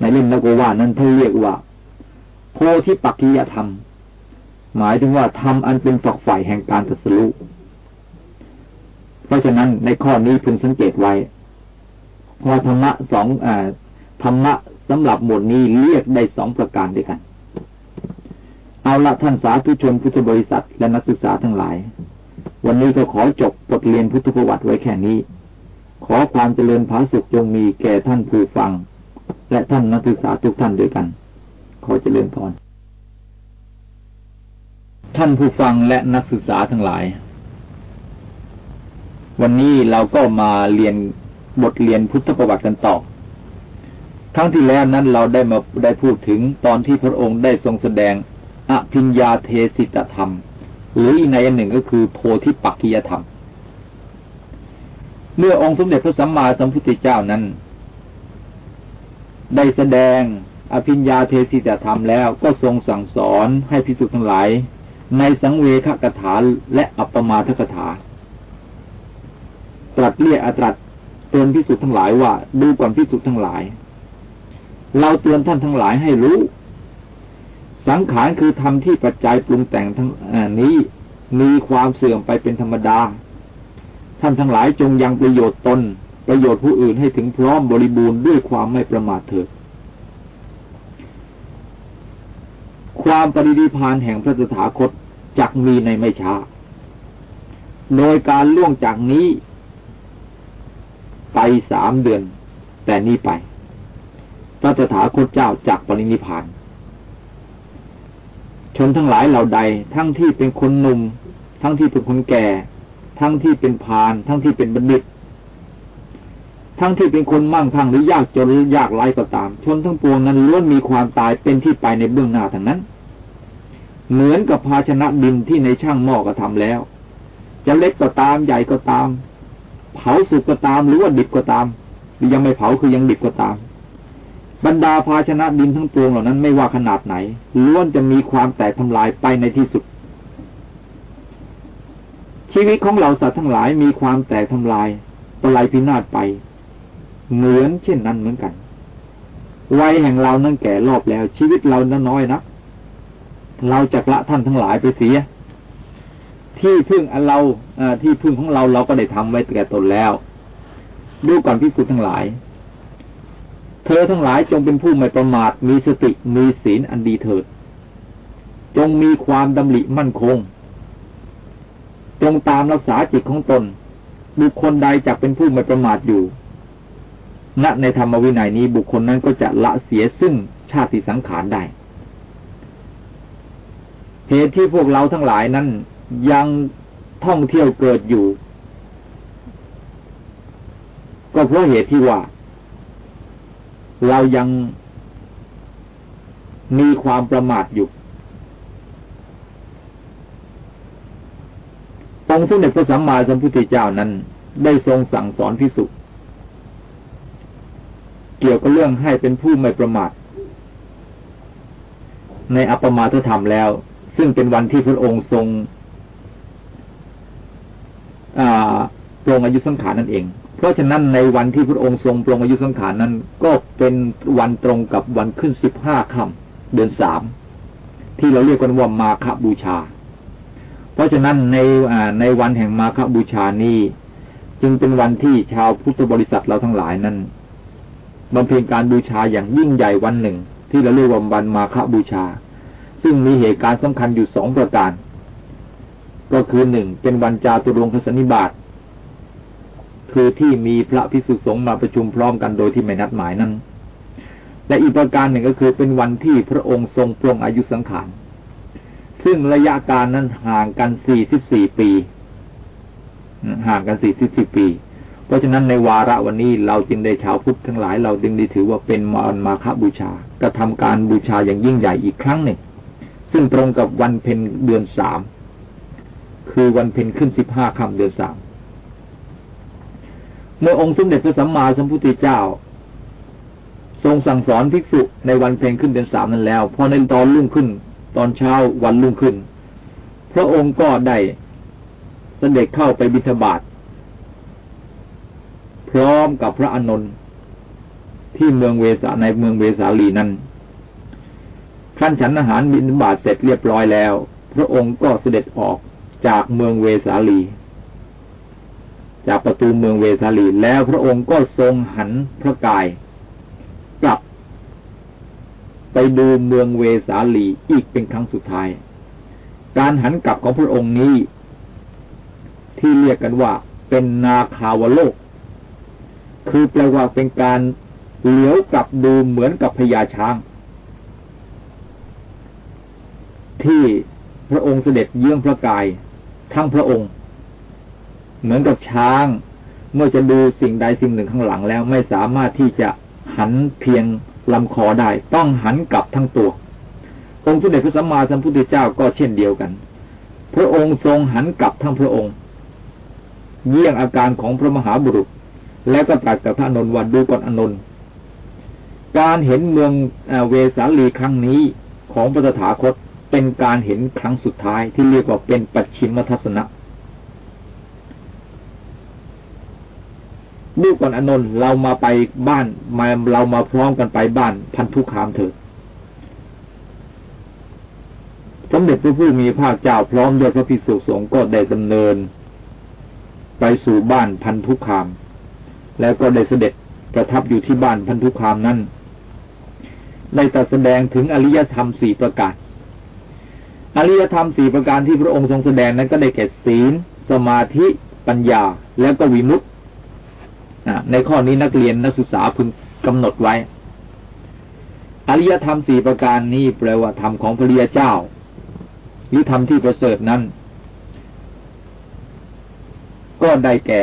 ในเล่มนกวานั้นท่านเรียกว่า โพธิปักขิยธรรม หมายถึงว่าทำอันเป็นฝักฝ่ายแห่งการตรัสรู้เพราะฉะนั้นในข้อนี้พึงสังเกตไว้ว่าธรรมะสองอธรรมะสำหรับหมวดนี้เรียกได้สองประการด้วยกัน เอาละท่านสาธุชนพุทธบริษัทและนักศึกษาทั้งหลาย วันนี้ก็ขอจบบทเรียนพุทธประวัติไว้แค่นี้ ขอความเจริญผาสุขจงมีแก่ท่านผู้ฟัง และท่านนักศึกษาทุกท่านด้วยกัน ขอเจริญพรท่านผู้ฟังและนักศึกษาทั้งหลาย วันนี้เราก็มาเรียนบทเรียนพุทธประวัติกันต่อทั้งที่แล้วนั้นเราได้มาได้พูดถึงตอนที่พระองค์ได้ทรงแสดง อภิญญาเทสิตธรรม หรืออีกในอันหนึ่งก็คือโพธิปักกิยธรรม เมื่อองค์สมเด็จพระสัมมาสัมพุทธเจ้านั้น ได้แสดงอภิญญาเทสิตธรรมแล้วก็ทรงสั่งสอนให้พิสุทั้งหลาย ในสังเวคกถาและอัปปมาทกถา ตรัสเรียกอตรัสเตือนพิสุทั้งหลายว่าดูก่อนพิสุทั้งหลาย เราเตือนท่านทั้งหลายให้รู้ สังขารคือธรรมที่ปัจจัยปรุงแต่งทั้งนี้มีความเสื่อมไปเป็นธรรมดา ท่านทั้งหลายจงยังประโยชน์ตน ประโยชน์ผู้อื่นให้ถึงพร้อมบริบูรณ์ด้วยความไม่ประมาทเถิดความปริดิพานแห่งพระสถาคตจักมีในไม่ช้า โดยการล่วงจากนี้ ไปสามเดือน แต่นี้ไป พระสถาคตเจ้าจากปรินิพาน นทั้งหลายเหล่าใด ทั้งที่เป็นคนหนุ่ม ทั้งที่เป็นคนแก่ ทั้งที่เป็นพาน ทั้งที่เป็นบัณฑิต ทั้งที่เป็นคนมั่งคั่งหรือยากจนหรือยากไร้ก็ตาม ชนทั้งปวงนั้นล้วนมีความตายเป็นที่ไปในเบื้องหน้าทั้งนั้น เหมือนกับภาชนะดินที่ในช่างหม้อก็ทำแล้ว จะเล็กก็ตามใหญ่ก็ตาม เผาสุกก็ตามหรือว่าดิบก็ตาม หรือยังไม่เผาคือยังดิบก็ตาม บรรดาภาชนะดินทั้งปวงเหล่านั้นไม่ว่าขนาดไหนล้วนจะมีความแตกทำลายไปในที่สุด ชีวิตของเราสัตว์ทั้งหลายมีความแตกทำลายปลายพินาศไป เหมือนเช่นนั้นเหมือนกันวัยแห่งเรานั่นแก่รอบแล้ว ชีวิตเรานั้นน้อยนะเราจะละท่านทั้งหลายไปเสีย ที่พึ่งเราที่พึ่งของเราเราก็ได้ทำไว้แก่ตนแล้ว ดูก่อนพิสุทธ์ทั้งหลาย เธอทั้งหลายจงเป็นผู้ไม่ประมาท มีสติ มีศีลอันดีเถิด จงมีความดำริมั่นคง จงตามรักษาจิตของตน บุคคลใดจะเป็นผู้ไม่ประมาทอยู่ ณ ในธรรมวินัยนี้บุคคลนั้นก็จะละเสียซึ่งชาติสังขารได้ เหตุที่พวกเราทั้งหลายนั้นยังท่องเที่ยวเกิดอยู่ ก็เพราะเหตุที่ว่า เรายังมีความประมาทอยู่ องค์สมเด็จพระสัมมาสัมพุทธเจ้านั้น ได้ทรงสั่งสอนพิสุเกี่ยวกับเรื่องให้เป็นผู้ไม่ประมาท ในอัปมาทธรรมแล้ว ซึ่งเป็นวันที่พระองค์ทรงปรงอายุสังขารนั่นเอง เพราะฉะนั้นในวันที่พระองค์ทรงปรงอายุสังขารนั้น ก็เป็นวันตรงกับวันขึ้นสิบห้าค่ำเดือนสามที่เราเรียกกันว่ามาคบูชา เพราะฉะนั้นในในวันแห่งมาคบูชานี้ จึงเป็นวันที่ชาวพุทธบริษัทเราทั้งหลายนั้นบำเพ็ญการบูชาอย่างยิ่งใหญ่วันหนึ่ง ที่เราเรียกว่าวันมาฆบูชา ซึ่งมีเหตุการณ์สำคัญอยู่สองประการ ก็คือหนึ่งเป็นวันจาตุรงคสนิบาต คือที่มีพระพิสุสงฆ์มาประชุมพร้อมกันโดยที่ไม่นัดหมายนั้น และอีกประการหนึ่งก็คือเป็นวันที่พระองค์ทรงปรงอายุสังขาร ซึ่งระยะการนั้นห่างกันสี่สิบสี่ปี ห่างกันสี่สิบสี่ปี เพราะฉะนั้นในวาระวันนี้เราจึงได้ชาวพุทธทั้งหลาย เราจึงได้ถือว่าเป็นมรมาคบูชากระทำการบูชาอย่างยิ่งใหญ่อีกครั้งหนึ่ง ซึ่งตรงกับวันเพ็ญเดือนสาม คือวันเพ็ญขึ้นสิบห้าค่ำเดือนสาม เมื่อองค์สมเด็จพระสัมมาสัมพุทธเจ้า ทรงสั่งสอนภิกษุในวันเพ็ญขึ้นเดือนสามนั้นแล้วพอในตอนรุ่งขึ้น ตอนเช้าวันรุ่งขึ้น พระองค์ก็ได้เสด็จเข้าไปบิณฑบาตพร้อมกับพระอานนท์ที่เมืองเวสาในเมืองเวสาลีนั้นท่านฉันอาหารบินบาตเสร็จเรียบร้อยแล้ว พระองค์ก็เสด็จออกจากเมืองเวสาลี จากประตูเมืองเวสาลีแล้วพระองค์ก็ทรงหันพระกาย กลับ ไปดูเมืองเวสาลีอีกเป็นครั้งสุดท้าย การหันกลับของพระองค์นี้ ที่เรียกกันว่า เป็นนาคาวโลก คือแปลว่าเป็นการเหลียวกลับดูเหมือนกับพญาช้าง ที่พระองค์เสด็จเยี่ยงพระกาย ทั้งพระองค์ เหมือนกับช้าง เมื่อจะดูสิ่งใดสิ่งหนึ่งข้างหลังแล้วไม่สามารถที่จะหันเพียงลำคอได้ ต้องหันกลับทั้งตัว องค์สมเด็จพระสัมมาสัมพุทธเจ้าก็เช่นเดียวกัน พระองค์ทรงหันกลับทั้งพระองค์ เยี่ยงอาการของพระมหาบุรุษ แล้วก็ตรัสกับพระนนท์ว่าดูก่อนอนนท์การเห็นเมืองเวสาลีครั้งนี้ของพระตถาคตเป็นการเห็นครั้งสุดท้ายที่เรียกว่าเป็นปัจฉิมทัศนะ ดูก่อนอนนท์เรามาไปบ้านมาเรามาพร้อมกันไปบ้านพันธุคามเถิดสมเด็จพระผู้มีพระเจ้าพร้อมด้วยพระภิกษุสงฆ์ก็ได้ดำเนิน ไปสู่บ้านพันธุคาม แล้วก็ได้เสด็จประทับอยู่ที่บ้านพันธุคามนั้นได้ตรัสแสดงถึงอริยธรรมสี่ประการ อริยธรรมสี่ประการที่พระองค์ทรงแสดงนั้นก็ได้แก่ศีล สมาธิ ปัญญา แล้วก็วิมุตติ ในข้อนี้นักเรียนนักศึกษาพึงกำหนดไว้ อริยธรรมสี่ประการนี้แปลว่าธรรมของพระริยเจ้า หรือธรรมที่ประเสริฐนั้น ก็ได้แก่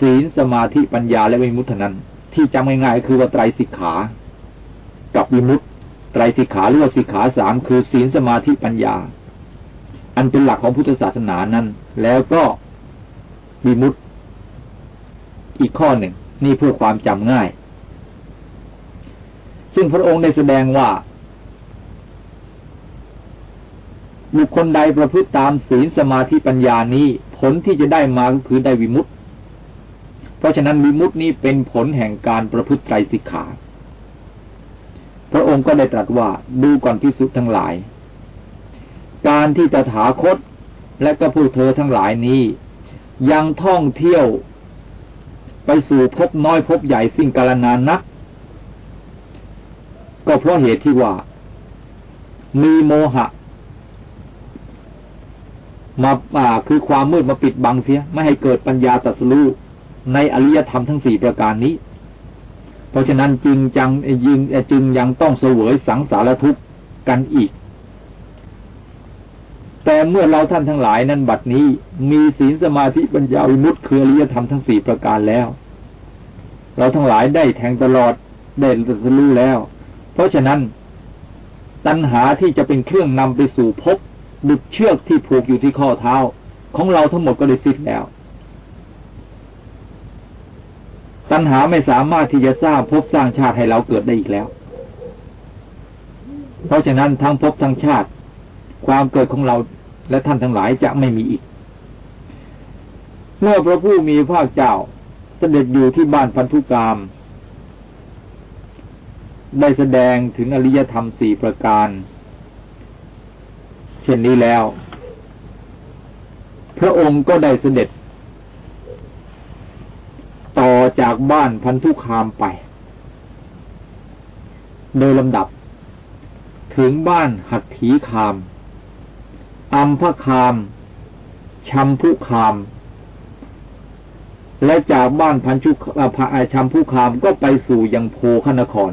ศีลสมาธิปัญญาและวิมุตตินั้น ที่จำง่ายๆคือว่าไตรสิกขา กับวิมุตติไตรสิกขาหรือว่าสิกขาสามคือศีลสมาธิปัญญา อันเป็นหลักของพุทธศาสนานั้น แล้วก็วิมุตติ อีกข้อหนึ่ง นี่เพื่อความจำง่าย ซึ่งพระองค์ได้แสดงว่าบุคคลใดประพฤติตามศีลสมาธิปัญญานี้ ผลที่จะได้มาก็คือได้วิมุตติ เพราะฉะนั้นวิมุตตินี้เป็นผลแห่งการประพฤติไตรสิกขา พระองค์ก็ได้ตรัสว่าดูก่อนพิสุทั้งหลาย การที่ตถาคตและก็ผู้เธอทั้งหลายนี้ ยังท่องเที่ยว ไปสู่พบน้อยพบใหญ่สิ่งกาลนานนัก ก็เพราะเหตุที่ว่า มีโมหะ มาอ่าคือความมืดมาปิดบังเสีย ไม่ให้เกิดปัญญาตรัสรู้ในอริยธรรมทั้งสี่ประการนี้ เพราะฉะนั้นจึงจังยิงจึงยังต้องเสวยสังสารทุกข์กันอีก แต่เมื่อเราท่านทั้งหลายนั้นบัดนี้ มีศีลสมาธิปัญญาวิมุตติคืออริยธรรมทั้งสี่ประการแล้ว เราทั้งหลายได้แทงตลอดได้ตรัสรู้แล้ว เพราะฉะนั้น ตัณหาที่จะเป็นเครื่องนำไปสู่ภพดุดเชือกที่ผูกอยู่ที่ข้อเท้า ของเราทั้งหมดก็ได้สิ้นแล้ว ตัณหาไม่สามารถที่จะสร้างภพสร้างชาติให้เราเกิดได้อีกแล้ว เพราะฉะนั้นทั้งภพทั้งชาติ ความเกิดของเรา และท่านทั้งหลายจะไม่มีอีก เมื่อพระผู้มีพระเจ้าเสด็จอยู่ที่บ้านพันธุกรรมได้แสดงถึงอริยธรรมสี่ประการ เช่นนี้แล้ว พระองค์ก็ได้เสด็จ ต่อจากบ้านพันธุคามไป โดยลำดับ ถึงบ้านหัตถีคาม อัมพคามชัมพุคาม และจากบ้านพันชุชัมพุคามก็ไปสู่ยังโพคนคร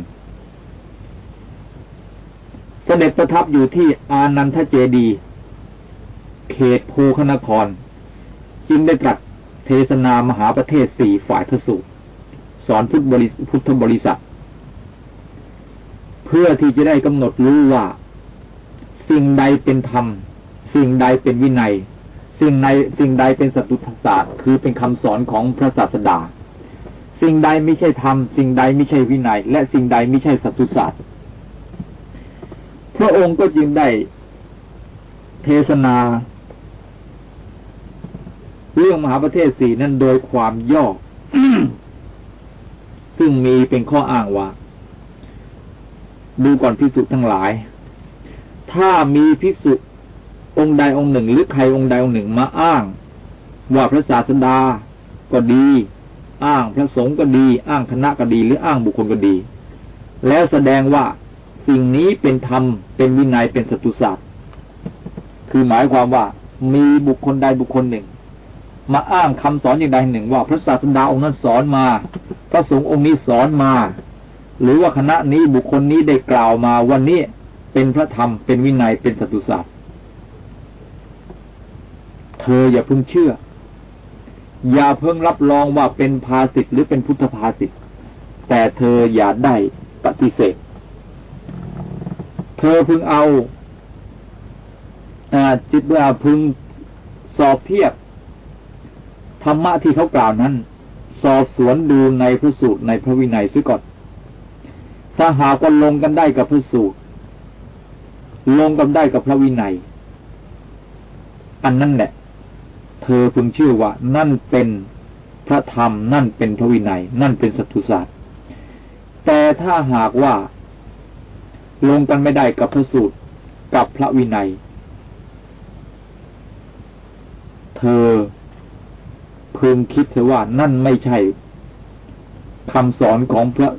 เสด็จประทับอยู่ที่อานันทเจดี เขตภูคนคร จึงได้ตรัสเทศนามหาประเทศสี่ฝ่ายพระสูตรสอนพุทธบริพุทธบริษัท เพื่อที่จะได้กำหนดรู้ว่า สิ่งใดเป็นธรรม สิ่งใดเป็นวินัย สิ่งใดสิ่งใดเป็นสัตุศาสตร์ คือเป็นคำสอนของพระศาสดา สิ่งใดไม่ใช่ธรรม สิ่งใดไม่ใช่วินัย และสิ่งใดไม่ใช่สัตุศาสตร์ พระองค์ก็จึงได้เทศนาเรื่องมหาประเทศสี่นั้นโดยความย่อ ซึ่งมีเป็นข้ออ้างว่า ดูก่อนพิสุทั้งหลาย ถ้ามีพิสุ องค์ใดองค์หนึ่ง หรือใครองค์ใดองค์หนึ่งมาอ้าง ว่าพระศาสดาก็ดี อ้างพระสงฆ์ก็ดี อ้างคณะก็ดี หรืออ้างบุคคลก็ดี แล้วแสดงว่าสิ่งนี้เป็นธรรมเป็นวินัยเป็นสตุศาสตร์คือหมายความว่ามีบุคคลใดบุคคลหนึ่ง มาอ้างคำสอนอย่างใดหนึ่ง ว่าพระศาสดาองค์นั้นสอนมา พระสงฆ์องค์นี้สอนมา หรือว่าคณะนี้บุคคลนี้ได้กล่าวมาวันนี้เป็นพระธรรมเป็นวินัยเป็นสตุศาสตร์ เธออย่าเพิ่งเชื่อ อย่าเพิ่งรับรองว่าเป็นภาสิทธ์หรือเป็นพุทธภาสิทธ์แต่เธออย่าได้ปฏิเสธ เธอพึงเอาจิตว่าพึงสอบเทียบธรรมะที่เขากล่าวนั้น สอบสวนดูในพระสูตรในพระวินัยซิก่อนถ้าหากว่าลงกันได้กับพระสูตร ลงกันได้กับพระวินัย อันนั้นแหละ เธอพึงเชื่อว่า นั่นเป็นพระธรรม นั่นเป็นพระวินัย นั่นเป็นสัตุศาสตร์ แต่ถ้าหากว่า ลงกันไม่ได้กับพระสูตรกับพระวินัย เธอพึงคิดเถอะว่านั่นไม่ใช่คำสอนของพระ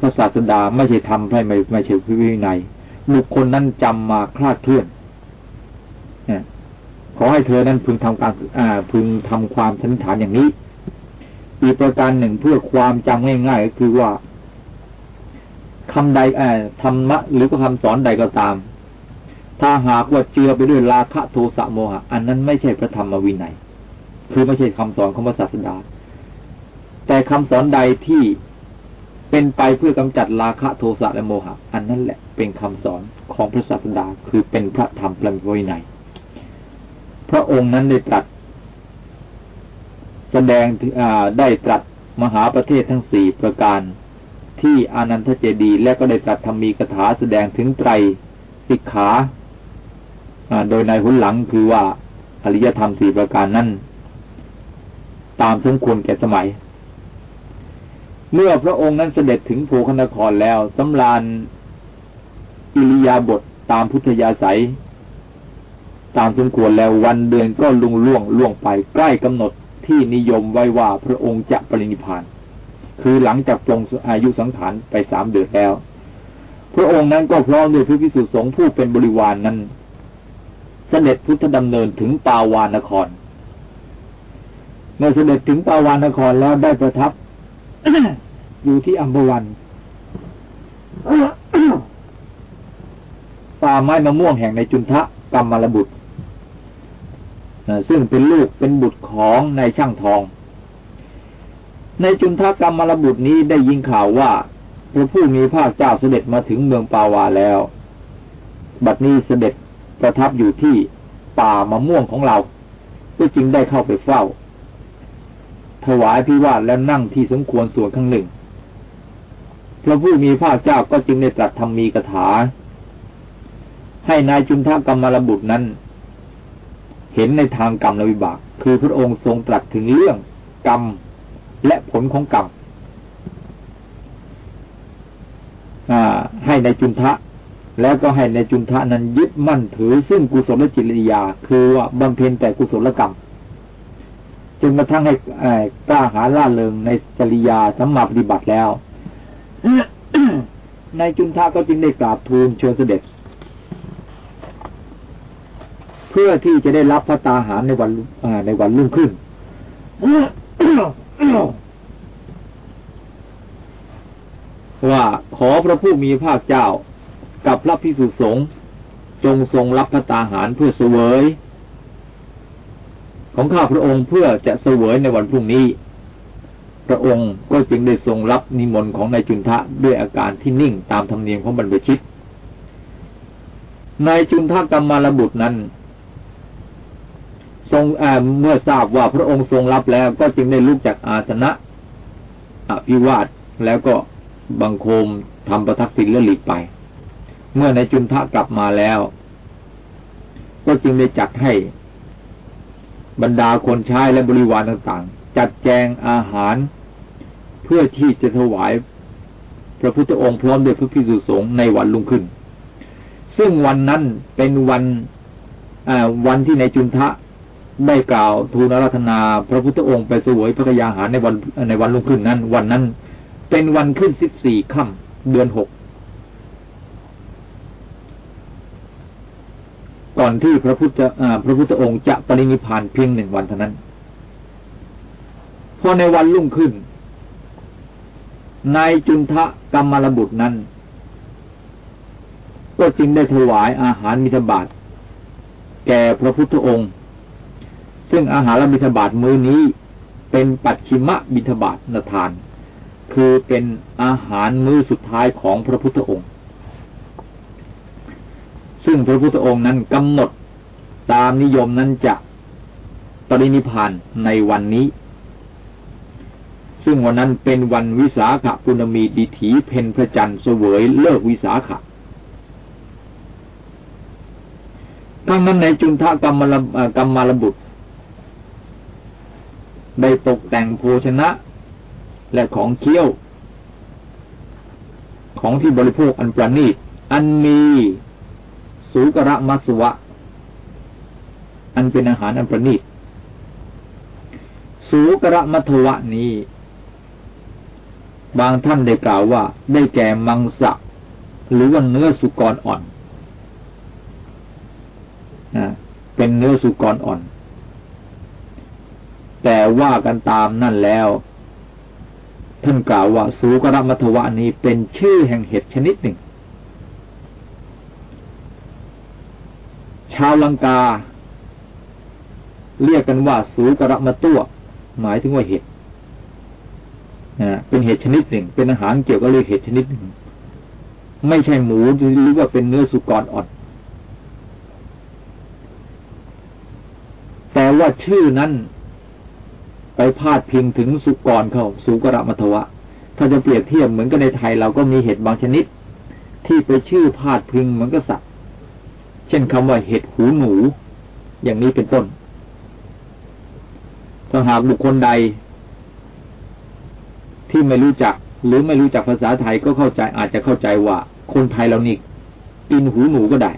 พระศาสดาไม่ใช่ทำไม่ไม่ไม่ใช่พระวินัยบุคคลนั้นจำมาคลาดเคลื่อน อให้เธอนั้นพึงทำการพึงทำความสันฐานอย่างนี้ อีกประการหนึ่งเพื่อความจำง่ายๆก็คือว่าคำใดธรรมะหรือก็คำสอนใดก็ตาม ถ้าหากว่าเจือไปด้วยราคะโทสะโมหะ อันนั้นไม่ใช่พระธรรมวินัย คือไม่ใช่คำสอนของพระศาสดา แต่คำสอนใดที่เป็นไปเพื่อกำจัดราคะโทสะและโมหะ อันนั้นแหละเป็นคำสอนของพระศาสดาคือเป็นพระธรรมพระวินัย พระองค์นั้นได้ตรัส แสดงได้ตรัสมหาประเทศทั้งสี่ประการ ที่อนันทเจดี และก็ได้ตรัสธรรมีกถาแสดงถึงไตรสิกขาโดยในหุนหลังคือว่าอริยธรรมสี่ประการนั้นตามสมควรแก่สมัย เมื่อพระองค์นั้นเสด็จถึงภูคนครแล้วสำราญอิริยาบถตามพุทธยาศัย ตามสมควรแล้ววันเดือนก็ลุงล่วงล่วงไปใกล้กำหนดที่นิยมไว้ว่าพระองค์จะปรินิพาน คือหลังจากปรงอายุสังขารไปสามเดือนแล้ว พระองค์นั้นก็พร้อมด้วยพระพิสุสงฆ์ผู้เป็นบริวารนนั้น เสด็จพุทธดำเนินถึงปาวานคร เมื่อเสด็จถึงปาวานครแล้วได้ประทับ อยู่ที่อัมพวันป่าไม้มะม่วงแห่งในจุนทะกรรมารบุตร ซึ่งเป็นลูกเป็นบุตรของนายช่างทอง ในจุนทกรรมรบุตรนี้ได้ยินข่าวว่าพระผู้มีพระเจ้าเสด็จมาถึงเมืองปาวาแล้ว บัดนี้เสด็จประทับอยู่ที่ป่ามะม่วงของเรา ก็จึงได้เข้าไปเฝ้า ถวายพิวาทแล้วนั่งที่สมควรส่วนข้างหนึ่ง พระผู้มีพระเจ้าก็จึงได้ตรัสธรรมีกถา ให้นายจุนทกรรมรบุตรนั้น เห็นในทางกรรมและวิบาก คือพระองค์ทรงตรัสถึงเรื่องกรรมและผลของกรรมให้ในจุนทะ แล้วก็ให้ในจุนทะนั้นยึดมั่นถือ ซึ่งกุศลจิริยา คือว่าบำเพ็ญแต่กุศลกรรมจนกระทั่งให้กล้าหาล่าเริงในจริยาสัมมาปฏิบัติแล้ว ในจุนทะก็จึงได้กราบทูลเชิญเสด็จ เพื่อที่จะได้รับพระตาหารในวันในวันรุ่งขึ้น ว่าขอพระผู้มีพระเจ้า กับพระพิสุสงฆ์จงทรงรับพระตาหารเพื่อเสวย ของข้าพระองค์เพื่อจะเสวยในวันพรุ่งนี้ พระองค์ก็จึงได้ทรงรับนิมนต์ของนายจุนทะด้วยอาการที่นิ่งตามธรรมเนียมของบรรพชิตนายจุนทะกรรมารบุตรนั้น ทรงเมื่อทราบว่าพระองค์ทรงรับแล้ว ก็จึงได้ลุกจากอาสนะอภิวาทแล้วก็บังคมทำประทักษิณและหลีกไป เมื่อในจุนทะกลับมาแล้ว ก็จึงได้จัดให้ บรรดาคนใช้และบริวารต่างๆ จัดแจงอาหาร เพื่อที่จะถวายพระพุทธองค์พร้อมด้วยพระพิสุสงฆ์ในวันลุงขึ้น ซึ่งวันนั้นเป็นวันวันที่ในจุนทะ ได้กล่าวทูลรัตนา พระพุทธองค์ไปสวยพระกยาหารในวันในวันรุ่งขึ้นนั้น วันนั้น เป็นวันขึ้นสิบสี่ค่ำเดือนหกก่อนที่พระพุทธพระพุทธองค์จะปรินิพานเพียงหนึ่งวันเท่านั้น พอในวันรุ่งขึ้น นายจุนทะกรรมรบุตรนั้น ก็จึงได้ถวายอาหารมิถบาท แก่พระพุทธองค์ ซึ่งอาหารบิณฑบาตมื้อนี้ เป็นปัจฉิมบิณฑบาตนทาน คือเป็นอาหารมื้อสุดท้ายของพระพุทธองค์ ซึ่งพระพุทธองค์นั้นกำหนดตามนิยมนั้นจะปรินิพานในวันนี้ ซึ่งวันนั้นเป็นวันวิสาขปุณมีดิถีเพนพระจันทร์เสวยเลิกวิสาขะทั้งนั้นในจุนทะกรรมกรรมารบุตร ได้ตกแต่งโภชนะ และของเคี้ยว ของที่บริโภคอันประณีต อันมีสูกระมัสวะ อันเป็นอาหารอันประณีต สูกระมัทวะนี้ บางท่านได้กล่าวว่า ได้แก่มังสะ หรือว่าเนื้อสุกรอ่อน เป็นเนื้อสุกรอ่อน แต่ว่ากันตามนั่นแล้ว ท่านกล่าวว่าสูกรมัทวะนี้เป็นชื่อแห่งเห็ดชนิดหนึ่ง ชาวลังกา เรียกกันว่าสูกรมะตัว หมายถึงว่าเห็ดนะเป็นเห็ดชนิดหนึ่ง เป็นอาหารเกี่ยวกับเรื่องเห็ดชนิดหนึ่ง ไม่ใช่หมูหรือว่าเป็นเนื้อสุกรอ่อนแต่ว่าชื่อนั้น ไปพาดพิงถึงสุกรเขาสุกรมัทวะ ถ้าจะเปรียบเทียบเหมือนกับในไทยเราก็มีเห็ดบางชนิด ที่ไปชื่อพาดพิงเหมือนกับสัตว์ เช่นคำว่าเห็ดหูหนู อย่างนี้เป็นต้น ถ้าหากบุคคลใด ที่ไม่รู้จัก หรือไม่รู้จักภาษาไทยก็เข้าใจอาจจะเข้าใจว่า คนไทยเรานี่กินหูหนูก็ได้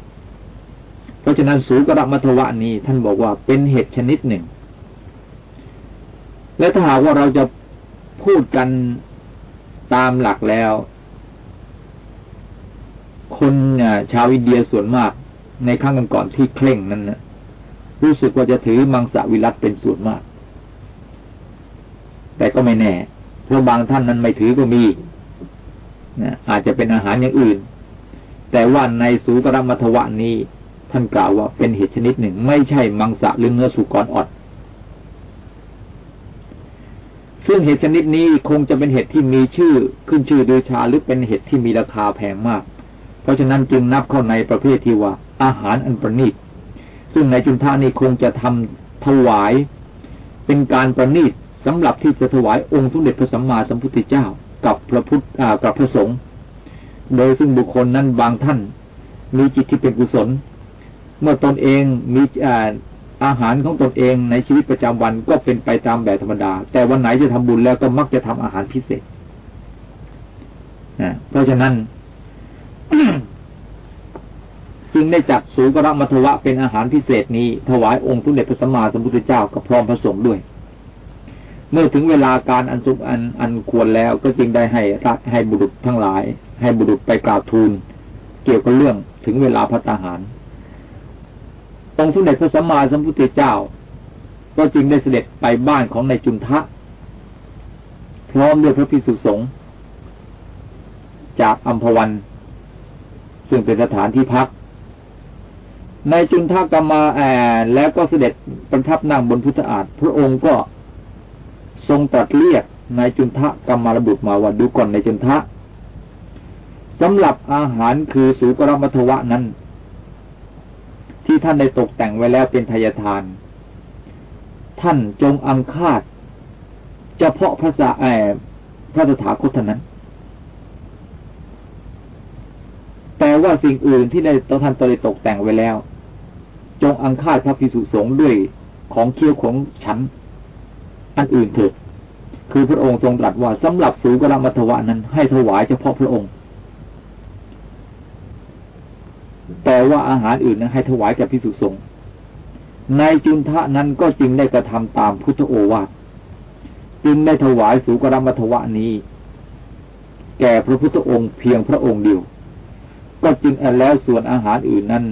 เพราะฉะนั้นสูกระมัทวะนี้ ท่านบอกว่าเป็นเห็ดชนิดหนึ่ง และถ้าหากว่าเราจะพูดกันตามหลักแล้ว คนชาวอินเดียส่วนมาก ในครั้งก่อนที่เคร่งนั้นนะรู้สึกว่าจะถือมังสวิรัตเป็นส่วนมาก แต่ก็ไม่แน่ เพราะบางท่านนั้นไม่ถือก็มีนะอาจจะเป็นอาหารอย่างอื่น แต่ว่าในสูกรมัทวะนี้ ท่านกล่าวว่าเป็นเห็ดชนิดหนึ่ง ไม่ใช่มังสะหรือเนื้อสุกรออด ซึ่งเห็ดชนิดนี้คงจะเป็นเห็ดที่มีชื่อขึ้นชื่อโดยชาหรือเป็นเห็ดที่มีราคาแพงมาก เพราะฉะนั้นจึงนับเข้าในประเภทที่ว่า อาหารอันประณีต ซึ่งในจุนท่านี้คงจะทำถวาย เป็นการประณีตสำหรับที่จะถวายองค์สมเด็จพระสัมมาสัมพุทธเจ้า กับพระพุทธกับพระสงฆ์โดยซึ่งบุคคลนั้นบางท่าน มีจิตที่เป็นกุศล เมื่อตนเองมี อาหารของตนเองในชีวิตประจำวันก็เป็นไปตามแบบธรรมดา แต่วันไหนจะทำบุญแล้วก็มักจะทำอาหารพิเศษนะเพราะฉะนั้นจึงได้จัดสูกรมัทวะเป็นอาหารพิเศษนี้ ถวายองค์ทุเดชพระสัมมาสัมพุทธเจ้ากับพร้อมพระสงฆ์ด้วย เมื่อถึงเวลาการอันสุกอันอันควรแล้วก็จึงได้ให้รัให้บุรุษทั้งหลาย ให้บุรุษไปกราบทูล เกี่ยวกับเรื่องถึงเวลาพัตาหาร องค์สมเด็จพระสัมมาสัมพุทธเจ้า ก็จึงได้เสด็จไปบ้านของนายจุนทะ พร้อมด้วยพระพิสุสงฆ์จากอัมพวัน ซึ่งเป็นสถานที่พักนายจุนทะกรรมาแอนแล้วก็เสด็จประทับนั่งบนพุทธอาฏพระองค์ก็ทรงตรัสเรียกนายจุนทะกรรมาระบุมาว่าดูก่อนนายจุนทะสำหรับอาหารคือสุกรมัทวะนั้น ที่ท่านได้ตกแต่งไว้แล้วเป็นทายทาน ท่านจงอังคาดเฉพาะพระสาแอพระสถาคตเท่านั้น แต่ว่าสิ่งอื่นที่ได้ตท่านตได้ตกแต่งไว้แล้ว จงอังคาดพระพิสุสงฆ์ด้วยของเคี้ยวของฉัน อันอื่นเถิด คือพระองค์ทรงตรัสว่าสำหรับสูกรมัทวะนั้นให้ถวายเฉพาะพระองค์แต่ ว่าอาหารอื่นนั้นให้ถวายแก่พิสุสงฆ์ในจุนทะนั้นก็จึงได้กระทำตามพุทธโอวาทจึงได้ถวายสุกรมัทวะนี้ แก่พระพุทธองค์เพียงพระองค์เดียว ก็จึงอันแล้วส่วนอาหารอื่นนั้น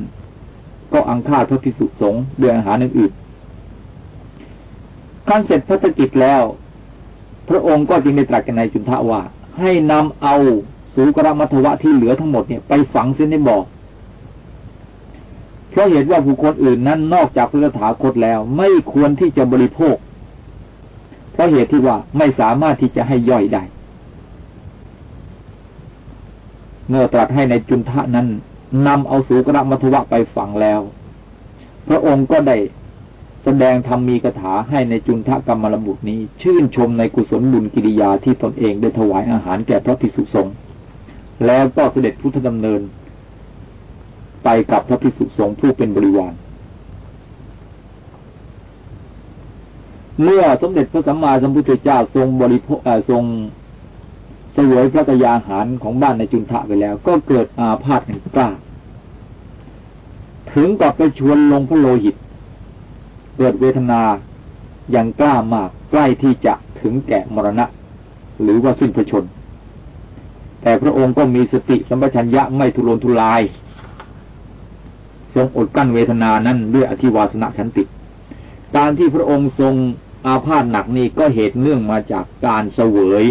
ก็อังคาพระพิสุสงฆ์ด้วยอาหารอื่นๆขั้นเสร็จพัฒกิจแล้ว พระองค์ก็จึงได้ตรัสกันในจุนทะว่า ให้นำเอาสุกรมัทวะที่เหลือทั้งหมดเนี่ยไปฝังเส้นในบ่อ เพราะเหตุว่าบุคคลอื่นนั้นนอกจากพระถาคตแล้ว ไม่ควรที่จะบริโภค เพราะเหตุที่ว่าไม่สามารถที่จะให้ย่อยได้ เมื่อตรัสให้ในจุนทะนั้นนำเอาสูกระมัทวะไปฝังแล้ว พระองค์ก็ได้แสดงธรรมมีคาถาให้ในจุนทะกรรมรบุตรนี้ ชื่นชมในกุศลบุญกิริยาที่ตนเองได้ถวายอาหารแก่พระภิกษุสงฆ์แล้วก็เสด็จพุทธดำเนิน ไปกับพระภิกษุสงฆ์ผู้เป็นบริวาร เมื่อสมเด็จพระสัมมาสัมพุทธเจ้าทรงบริโภคทรงสวยพระกยาหารของบ้านในจุนทะไปแล้ว ก็เกิดอาพาธแห่งกล้า ถึงกับไปชวนลงพระโลหิต เกิดเวทนาอย่างกล้ามากใกล้ที่จะถึงแก่มรณะ หรือว่าสิ้นพระชน แต่พระองค์ก็มีสติสัมปชัญญะไม่ทุรนทุราย ทรงอดกั้นเวทนานั้นด้วยอธิวาสนะขันติ การที่พระองค์ทรงอาพาธหนักนี้ก็เหตุเนื่องมาจากการเสวย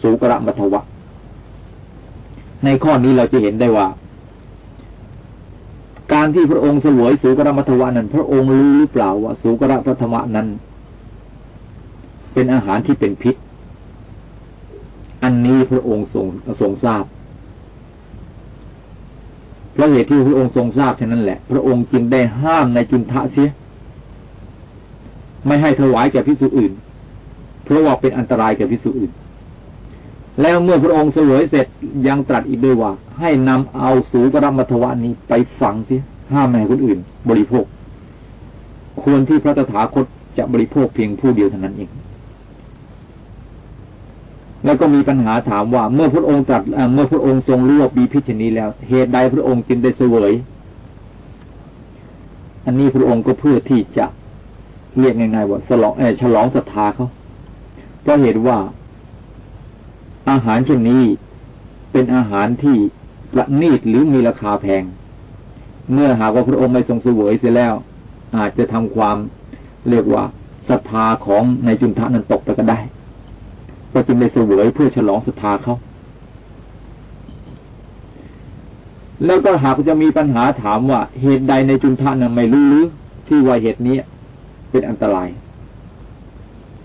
สุกระมัทวะ ในข้อนี้เราจะเห็นได้ว่า การที่พระองค์เสวยสุกระมัทวะนั้น พระองค์รู้หรือเปล่าว่าสุกระพัทมะนั้น เป็นอาหารที่เป็นพิษ อันนี้พระองค์ทรงทรงทราบ พระเหตุที่พระองค์ทรงทราบเช่นนั้นแหละ พระองค์จึงได้ห้ามในจุนทะเสีย ไม่ให้ถวายแก่พิสุอื่น เพราะว่าเป็นอันตรายแก่พิสุอื่น แล้วเมื่อพระองค์เสวยเสร็จยังตรัสอีกด้วยว่า ให้นำเอาสูกรมัทวะนี้ไปฝังเสิห้ามแม่คนอื่น บริโภค ควรที่พระตถาคตจะบริโภคเพียงผู้เดียวเท่านั้นเอง แล้วก็มีปัญหาถามว่า เมื่อพระองค์ตรัสเมื่อพระองค์ทรงรู้ว่ามีพิชนี้แล้ว เหตุใดพระองค์จึงได้เสวย อันนี้พระองค์ก็เพื่อที่จะเรียกง่ายๆว่าสลองเอฉลองศรัทธาเขาเพราะเหตุว่า อาหารเช่นนี้เป็นอาหารที่ประณีตหรือมีราคาแพง เมื่อหากว่าพระองค์ไม่ทรงเสวยเสียแล้ว อาจจะทำความเรียกว่าศรัทธาของในจุนทะนั้นตกไปก็ได้ ก็จึงได้เสวยเพื่อฉลองศรัทธาเขาแล้วก็หากจะมีปัญหาถามว่า เหตุใดในจุนทะนั้นไม่รู้หรือที่ว่าเหตุนี้เป็นอันตราย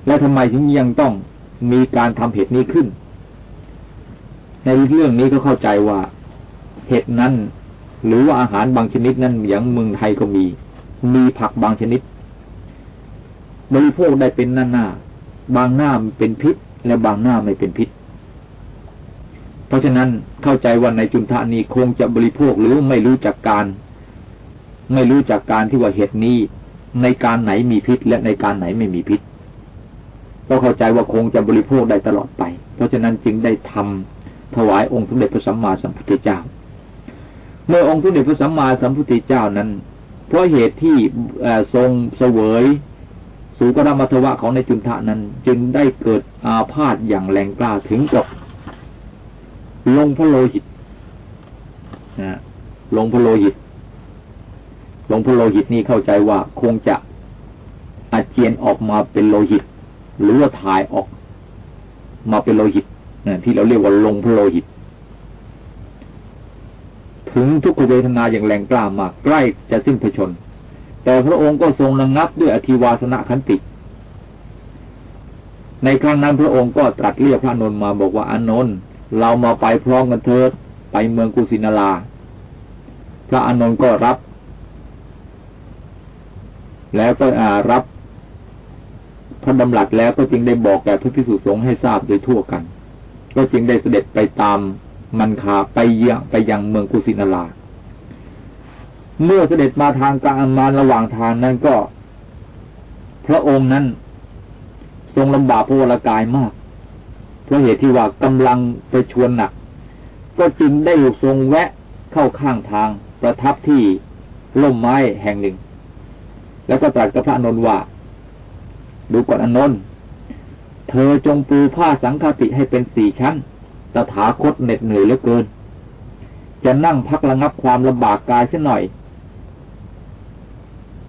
แล้วทำไมถึงยังต้องมีการทำเหตุนี้ขึ้น ในเรื่องนี้ก็เข้าใจว่าเห็ดนั้น หรือว่าอาหารบางชนิดนั้นอย่างเมืองไทยก็มี มีผักบางชนิดบริโภคได้เป็นหน้าหน้า บางหน้าเป็นพิษ และบางหน้าไม่เป็นพิษ เพราะฉะนั้นเข้าใจว่าในจุนทานีคงจะบริโภคหรือไม่รู้จักการ ไม่รู้จักการที่ว่าเห็ดนี้ ในการไหนมีพิษ และในการไหนไม่มีพิษก็เข้าใจว่าคงจะบริโภคได้ตลอดไป เพราะฉะนั้นจึงได้ทำถวายองค์สมเด็จพระสัมมาสัมพุทธเจ้า เมื่อองค์สมเด็จพระสัมมาสัมพุทธเจ้านั้น เพราะเหตุที่ทรงเสวย สุกรมัทวะของในจุนทะนั้น จึงได้เกิดอาพาธอย่างแรงกล้าถึงกับลงพระโลหิตนะลงพระโลหิต ลงพ่อโลหิตนี่เข้าใจว่าคงจะอาเจียนออกมาเป็นโลหิต หรือว่าถ่ายออกมาเป็นโลหิตนะที่เราเรียกว่าลงพระโลหิต ถึงทุกขเวทนาอย่างแรงกล้ามากใกล้จะสิ้นพชน แต่พระองค์ก็ทรงระงงับด้วยอธิวาสนะขันติ ในครั้งนั้นพระองค์ก็ตรัสเรียกพระนนท์มาบอกว่าอนนท์เรามาไปพร้อมกันเถิดไปเมืองกุสินาราพระอนนท์ก็รับ แล้วก็อารับพระดำรัสแล้วก็จึงได้บอกแก่พระพิสุสงฆ์ให้ทราบโดยทั่วกัน ก็จึงได้เสด็จไปตามมันคาไปเยังไปยังเมืองกุสินารา เมื่อเสด็จมาทางกลางมาระหว่างทางนั้นก็ พระองค์นั้น ทรงลำบากพระวรากายมากเพราะเหตุที่ว่ากำลังไปชวนหนัก ก็จึงได้ทรงแวะเข้าข้างทางประทับที่ร่มไม้แห่งหนึ่ง แล้วก็ตรัสกับพระนนท์ว่า ดูก่อนอนนท์เธอจงปูผ้าสังฆติให้เป็นสี่ชั้น ตถาคตเหน็ดเหนื่อยเหลือเกิน จะนั่งพักระงับความลำบากกายเสียหน่อย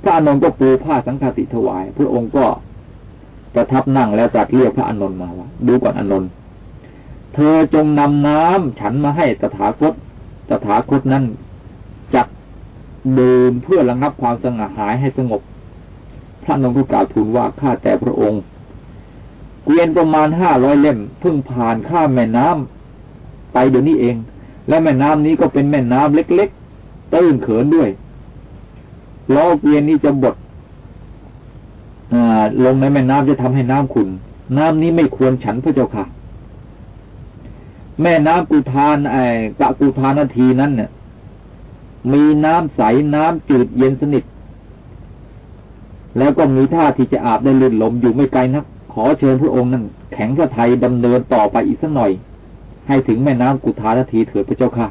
พระอนนท์ก็ปูผ้าสังฆติถวาย พระองค์ก็ประทับนั่งแล้วตรัสเรียกพระอนนท์มาว่าดูก่อนอนนท์เธอจงนำน้ำฉันมาให้ตถาคต ตถาคตนั้นจักดื่มเพื่อระงับความสงหายให้สงบ พระนงก็กล่าวทูลว่าข้าแต่พระองค์ เกวียนประมาณห้าร้อยเล่มเพิ่งผ่านข้ามแม่น้ำไปเดี๋ยวนี้เอง และแม่น้ำนี้ก็เป็นแม่น้ำเล็กๆตื้นเขินด้วย ล้อเกวียนนี้จะบดลงในแม่น้ำจะทำให้น้ำขุนน้ำนี้ไม่ควรฉันพระเจ้าค่ะ แม่น้ำกุทานไอ้กะกุทานาทีนั้นเนี่ย มีน้ำใสน้ำจืดเย็นสนิท แล้วก็มีท่าที่จะอาบได้ลื่นลมอยู่ไม่ไกลนัก ขอเชิญพระองค์นั้นแข็งพระไทยดำเนินต่อไปอีกสักหน่อย ให้ถึงแม่น้ำกุทานาทีเถิดพระเจ้าค่ะ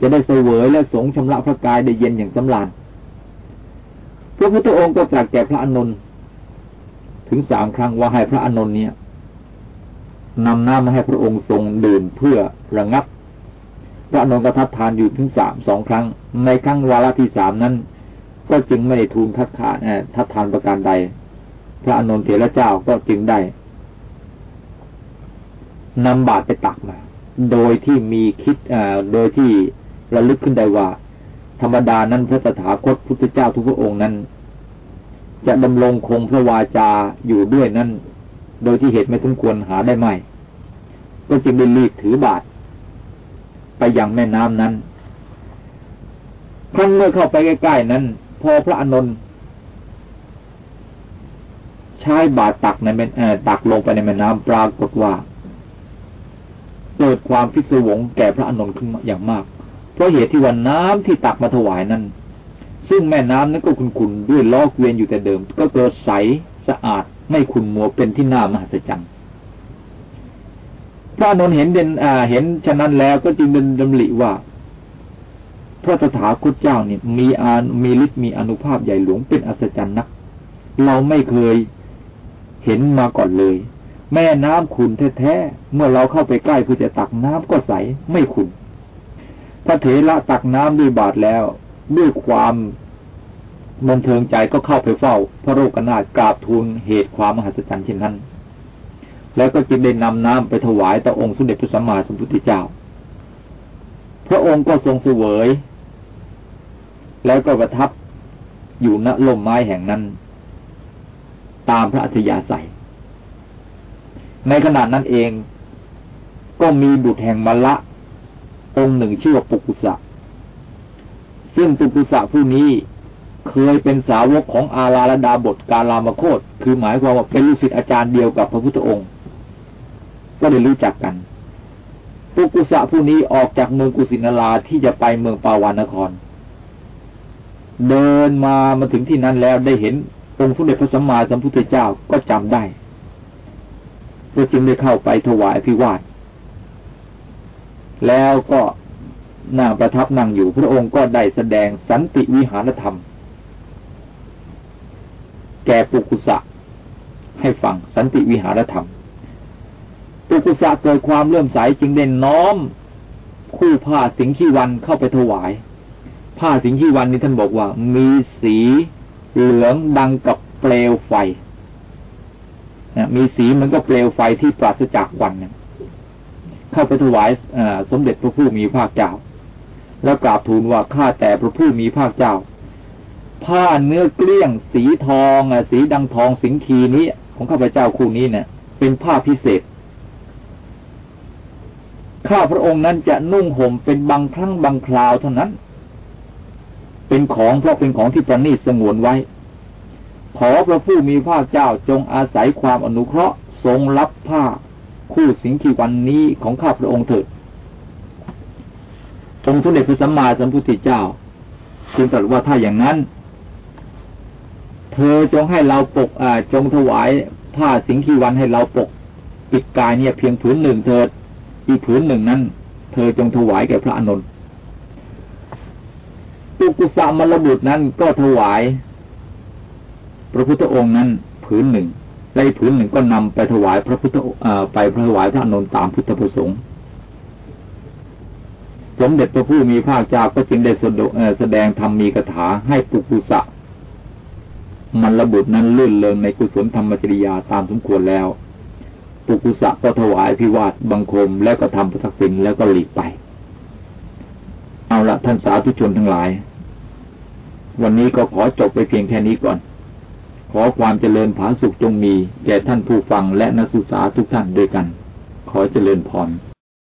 จะได้เสวยและสงชำระพระกายได้เย็นอย่างสำราญ ระพุทธองค์ก็ตรัสแก่พระอนุนถึงสามครั้งว่าให้พระอนุนเนี่ยนำน้ำมาให้พระองค์ทรงดื่มเพื่อระงับ พระนนท์ก็ทัดทานอยู่ถึงสามสองครั้ง ในครั้งวาระที่สามนั้น ก็จึงไม่ได้ทูลทัดทานทัดทานประการใด พระอนุนเถระเจ้าก็จึงได้นำบาตรไปตักมา โดยที่มีคิดโดยที่ระลึกขึ้นได้ว่า ธรรมดานั้นพระสถาคตพุทธเจ้าทุกพระองค์นั้น จะดำรงคงพระวาจาอยู่ด้วยนั้น โดยที่เหตุไม่สมควรหาได้ไม่ก็จึงได้รีบถือบาตรไปยังแม่น้ำนั้นครั้งเมื่อเข้าไปใกล้ๆนั้น พอพระอนนท์ใช้บาตรตักในแม่ตักลงไปในแม่น้ำปรากฏว่าเกิดความพิศวงแก่พระอนุนขึ้นอย่างมาก เพราะเหตุที่ว่าน้ำที่ตักมาถวายนั้น ซึ่งแม่น้ำนั้นก็ขุ่นๆด้วยลอกเวียนอยู่แต่เดิม ก็เกิดใสสะอาดไม่ขุ่นมัวเป็นที่น่ามหัศจรรย์พระนนเห็นเด่นเห็นฉะนั้นแล้วก็จึงเดินดำริว่า พระตถาคตเจ้านี่ยมีอานมีฤทธิ์มีอนุภาพใหญ่หลวงเป็นอัศจรรย์นัก เราไม่เคยเห็นมาก่อนเลย แม่น้ำขุนแท้ๆเมื่อเราเข้าไปใกล้เพื่อจะตักน้ำก็ใสไม่ขุน พระเถระตักน้ำด้วยบาทแล้ว ด้วยความบันเทิงใจก็เข้าไปเฝ้า พระโรกนาถกราบทูลเหตุความมหัศจรรย์เช่นนั้น แล้วก็จึงได้นำน้ำไปถวายต่อองค์สมเด็จพระสัมมาสัมพุทธเจ้า พระองค์ก็ทรงเสวย แล้วก็ประทับอยู่ณล่มไม้แห่งนั้น ตามพระอัธยาศัย ในขณะนั้นเอง ก็มีบุตรแห่งมละ องค์หนึ่งชื่อว่าปุกุสะ ซึ่งปุกุสะผู้นี้เคยเป็นสาวกของอาราลดาบทกาลามโคตคือหมายความว่าเป็นลูกศิษย์อาจารย์เดียวกับพระพุทธองค์ ก็ได้รู้จักกันปุกุสะผู้นี้ออกจากเมืองกุสินาราที่จะไปเมืองปาวานคร เดินมามาถึงที่นั้นแล้วได้เห็นองค์พระเดชพระสัมมาสัมพุทธเจ้าก็จำได้ก็จึงได้เข้าไปถวายพิวาท แล้วก็นั่งประทับนั่งอยู่ พระองค์ก็ได้แสดงสันติวิหารธรรม แก่ปุกุสะให้ฟังสันติวิหารธรรม ปุกุสะเกิดความเลื่อมใสจึงได้น้อม คู่ผ้าสิงขีวันเข้าไปถวาย ผ้าสิงคีวันนี้ท่านบอกว่า มีสีเหลืองดังกับเปลวไฟนะมีสีเหมือนกับเปลวไฟที่ปราศจากควันนะ เข้าไปถวายสมเด็จพระผู้มีพระเจ้า แล้วกราบทูลว่าข้าแต่พระผู้มีพระเจ้า ผ้าเนื้อเกลี้ยง สีทองสีดังทองสิงคีนี้ของข้าพเจ้าคู่นี้เนี่ย เป็นผ้าพิเศษข้าพระองค์นั้นจะนุ่งห่มเป็นบางครั้งบางคราวเท่านั้น เป็นของเพราะเป็นของที่ประณีตสงวนไว้ ขอพระผู้มีพระเจ้าจงอาศัยความอนุเคราะห์ทรงรับผ้า คู่สิงคีวันนี้ของข้าพระองค์เถิดองค์สมเด็จพระสัมมาสัมพุทธเจ้าจึงตรัสว่าถ้าอย่างนั้น เธอจงให้เราปกอ่าจงถวายผ้าสิงคีวันให้เราปกปิดกายเนี่ยเพียงผืนหนึ่งเถิด อีกผืนหนึ่งนั้น เธอจงถวายแก่พระอนุนปุกุสามรบุตรนั้นก็ถวาย พระพุทธองค์นั้นผืนหนึ่ง ในผืนหนึ่งก็นำไปถวายพระพุทธไปถวายพระนนท์ตามพุทธประสงค์สมเด็จพระผู้มีพระเจ้าก็จึงได้แสดงธรรมมีคาถาให้ปุกุสะ มันระบุนั้นลื่นเลิงในกุศลธรรมจริยาตามสมควรแล้ว ปุกุสะก็ถวายพิวาทบังคมแล้วก็ทำพระทักษิณแล้วก็หลีกไป เอาละท่านสาธุชนทั้งหลาย วันนี้ก็ขอจบไปเพียงแค่นี้ก่อน ขอความเจริญผาสุขจงมี แก่ท่านผู้ฟังและนักศึกษาทุกท่านด้วยกัน ขอเจริญพร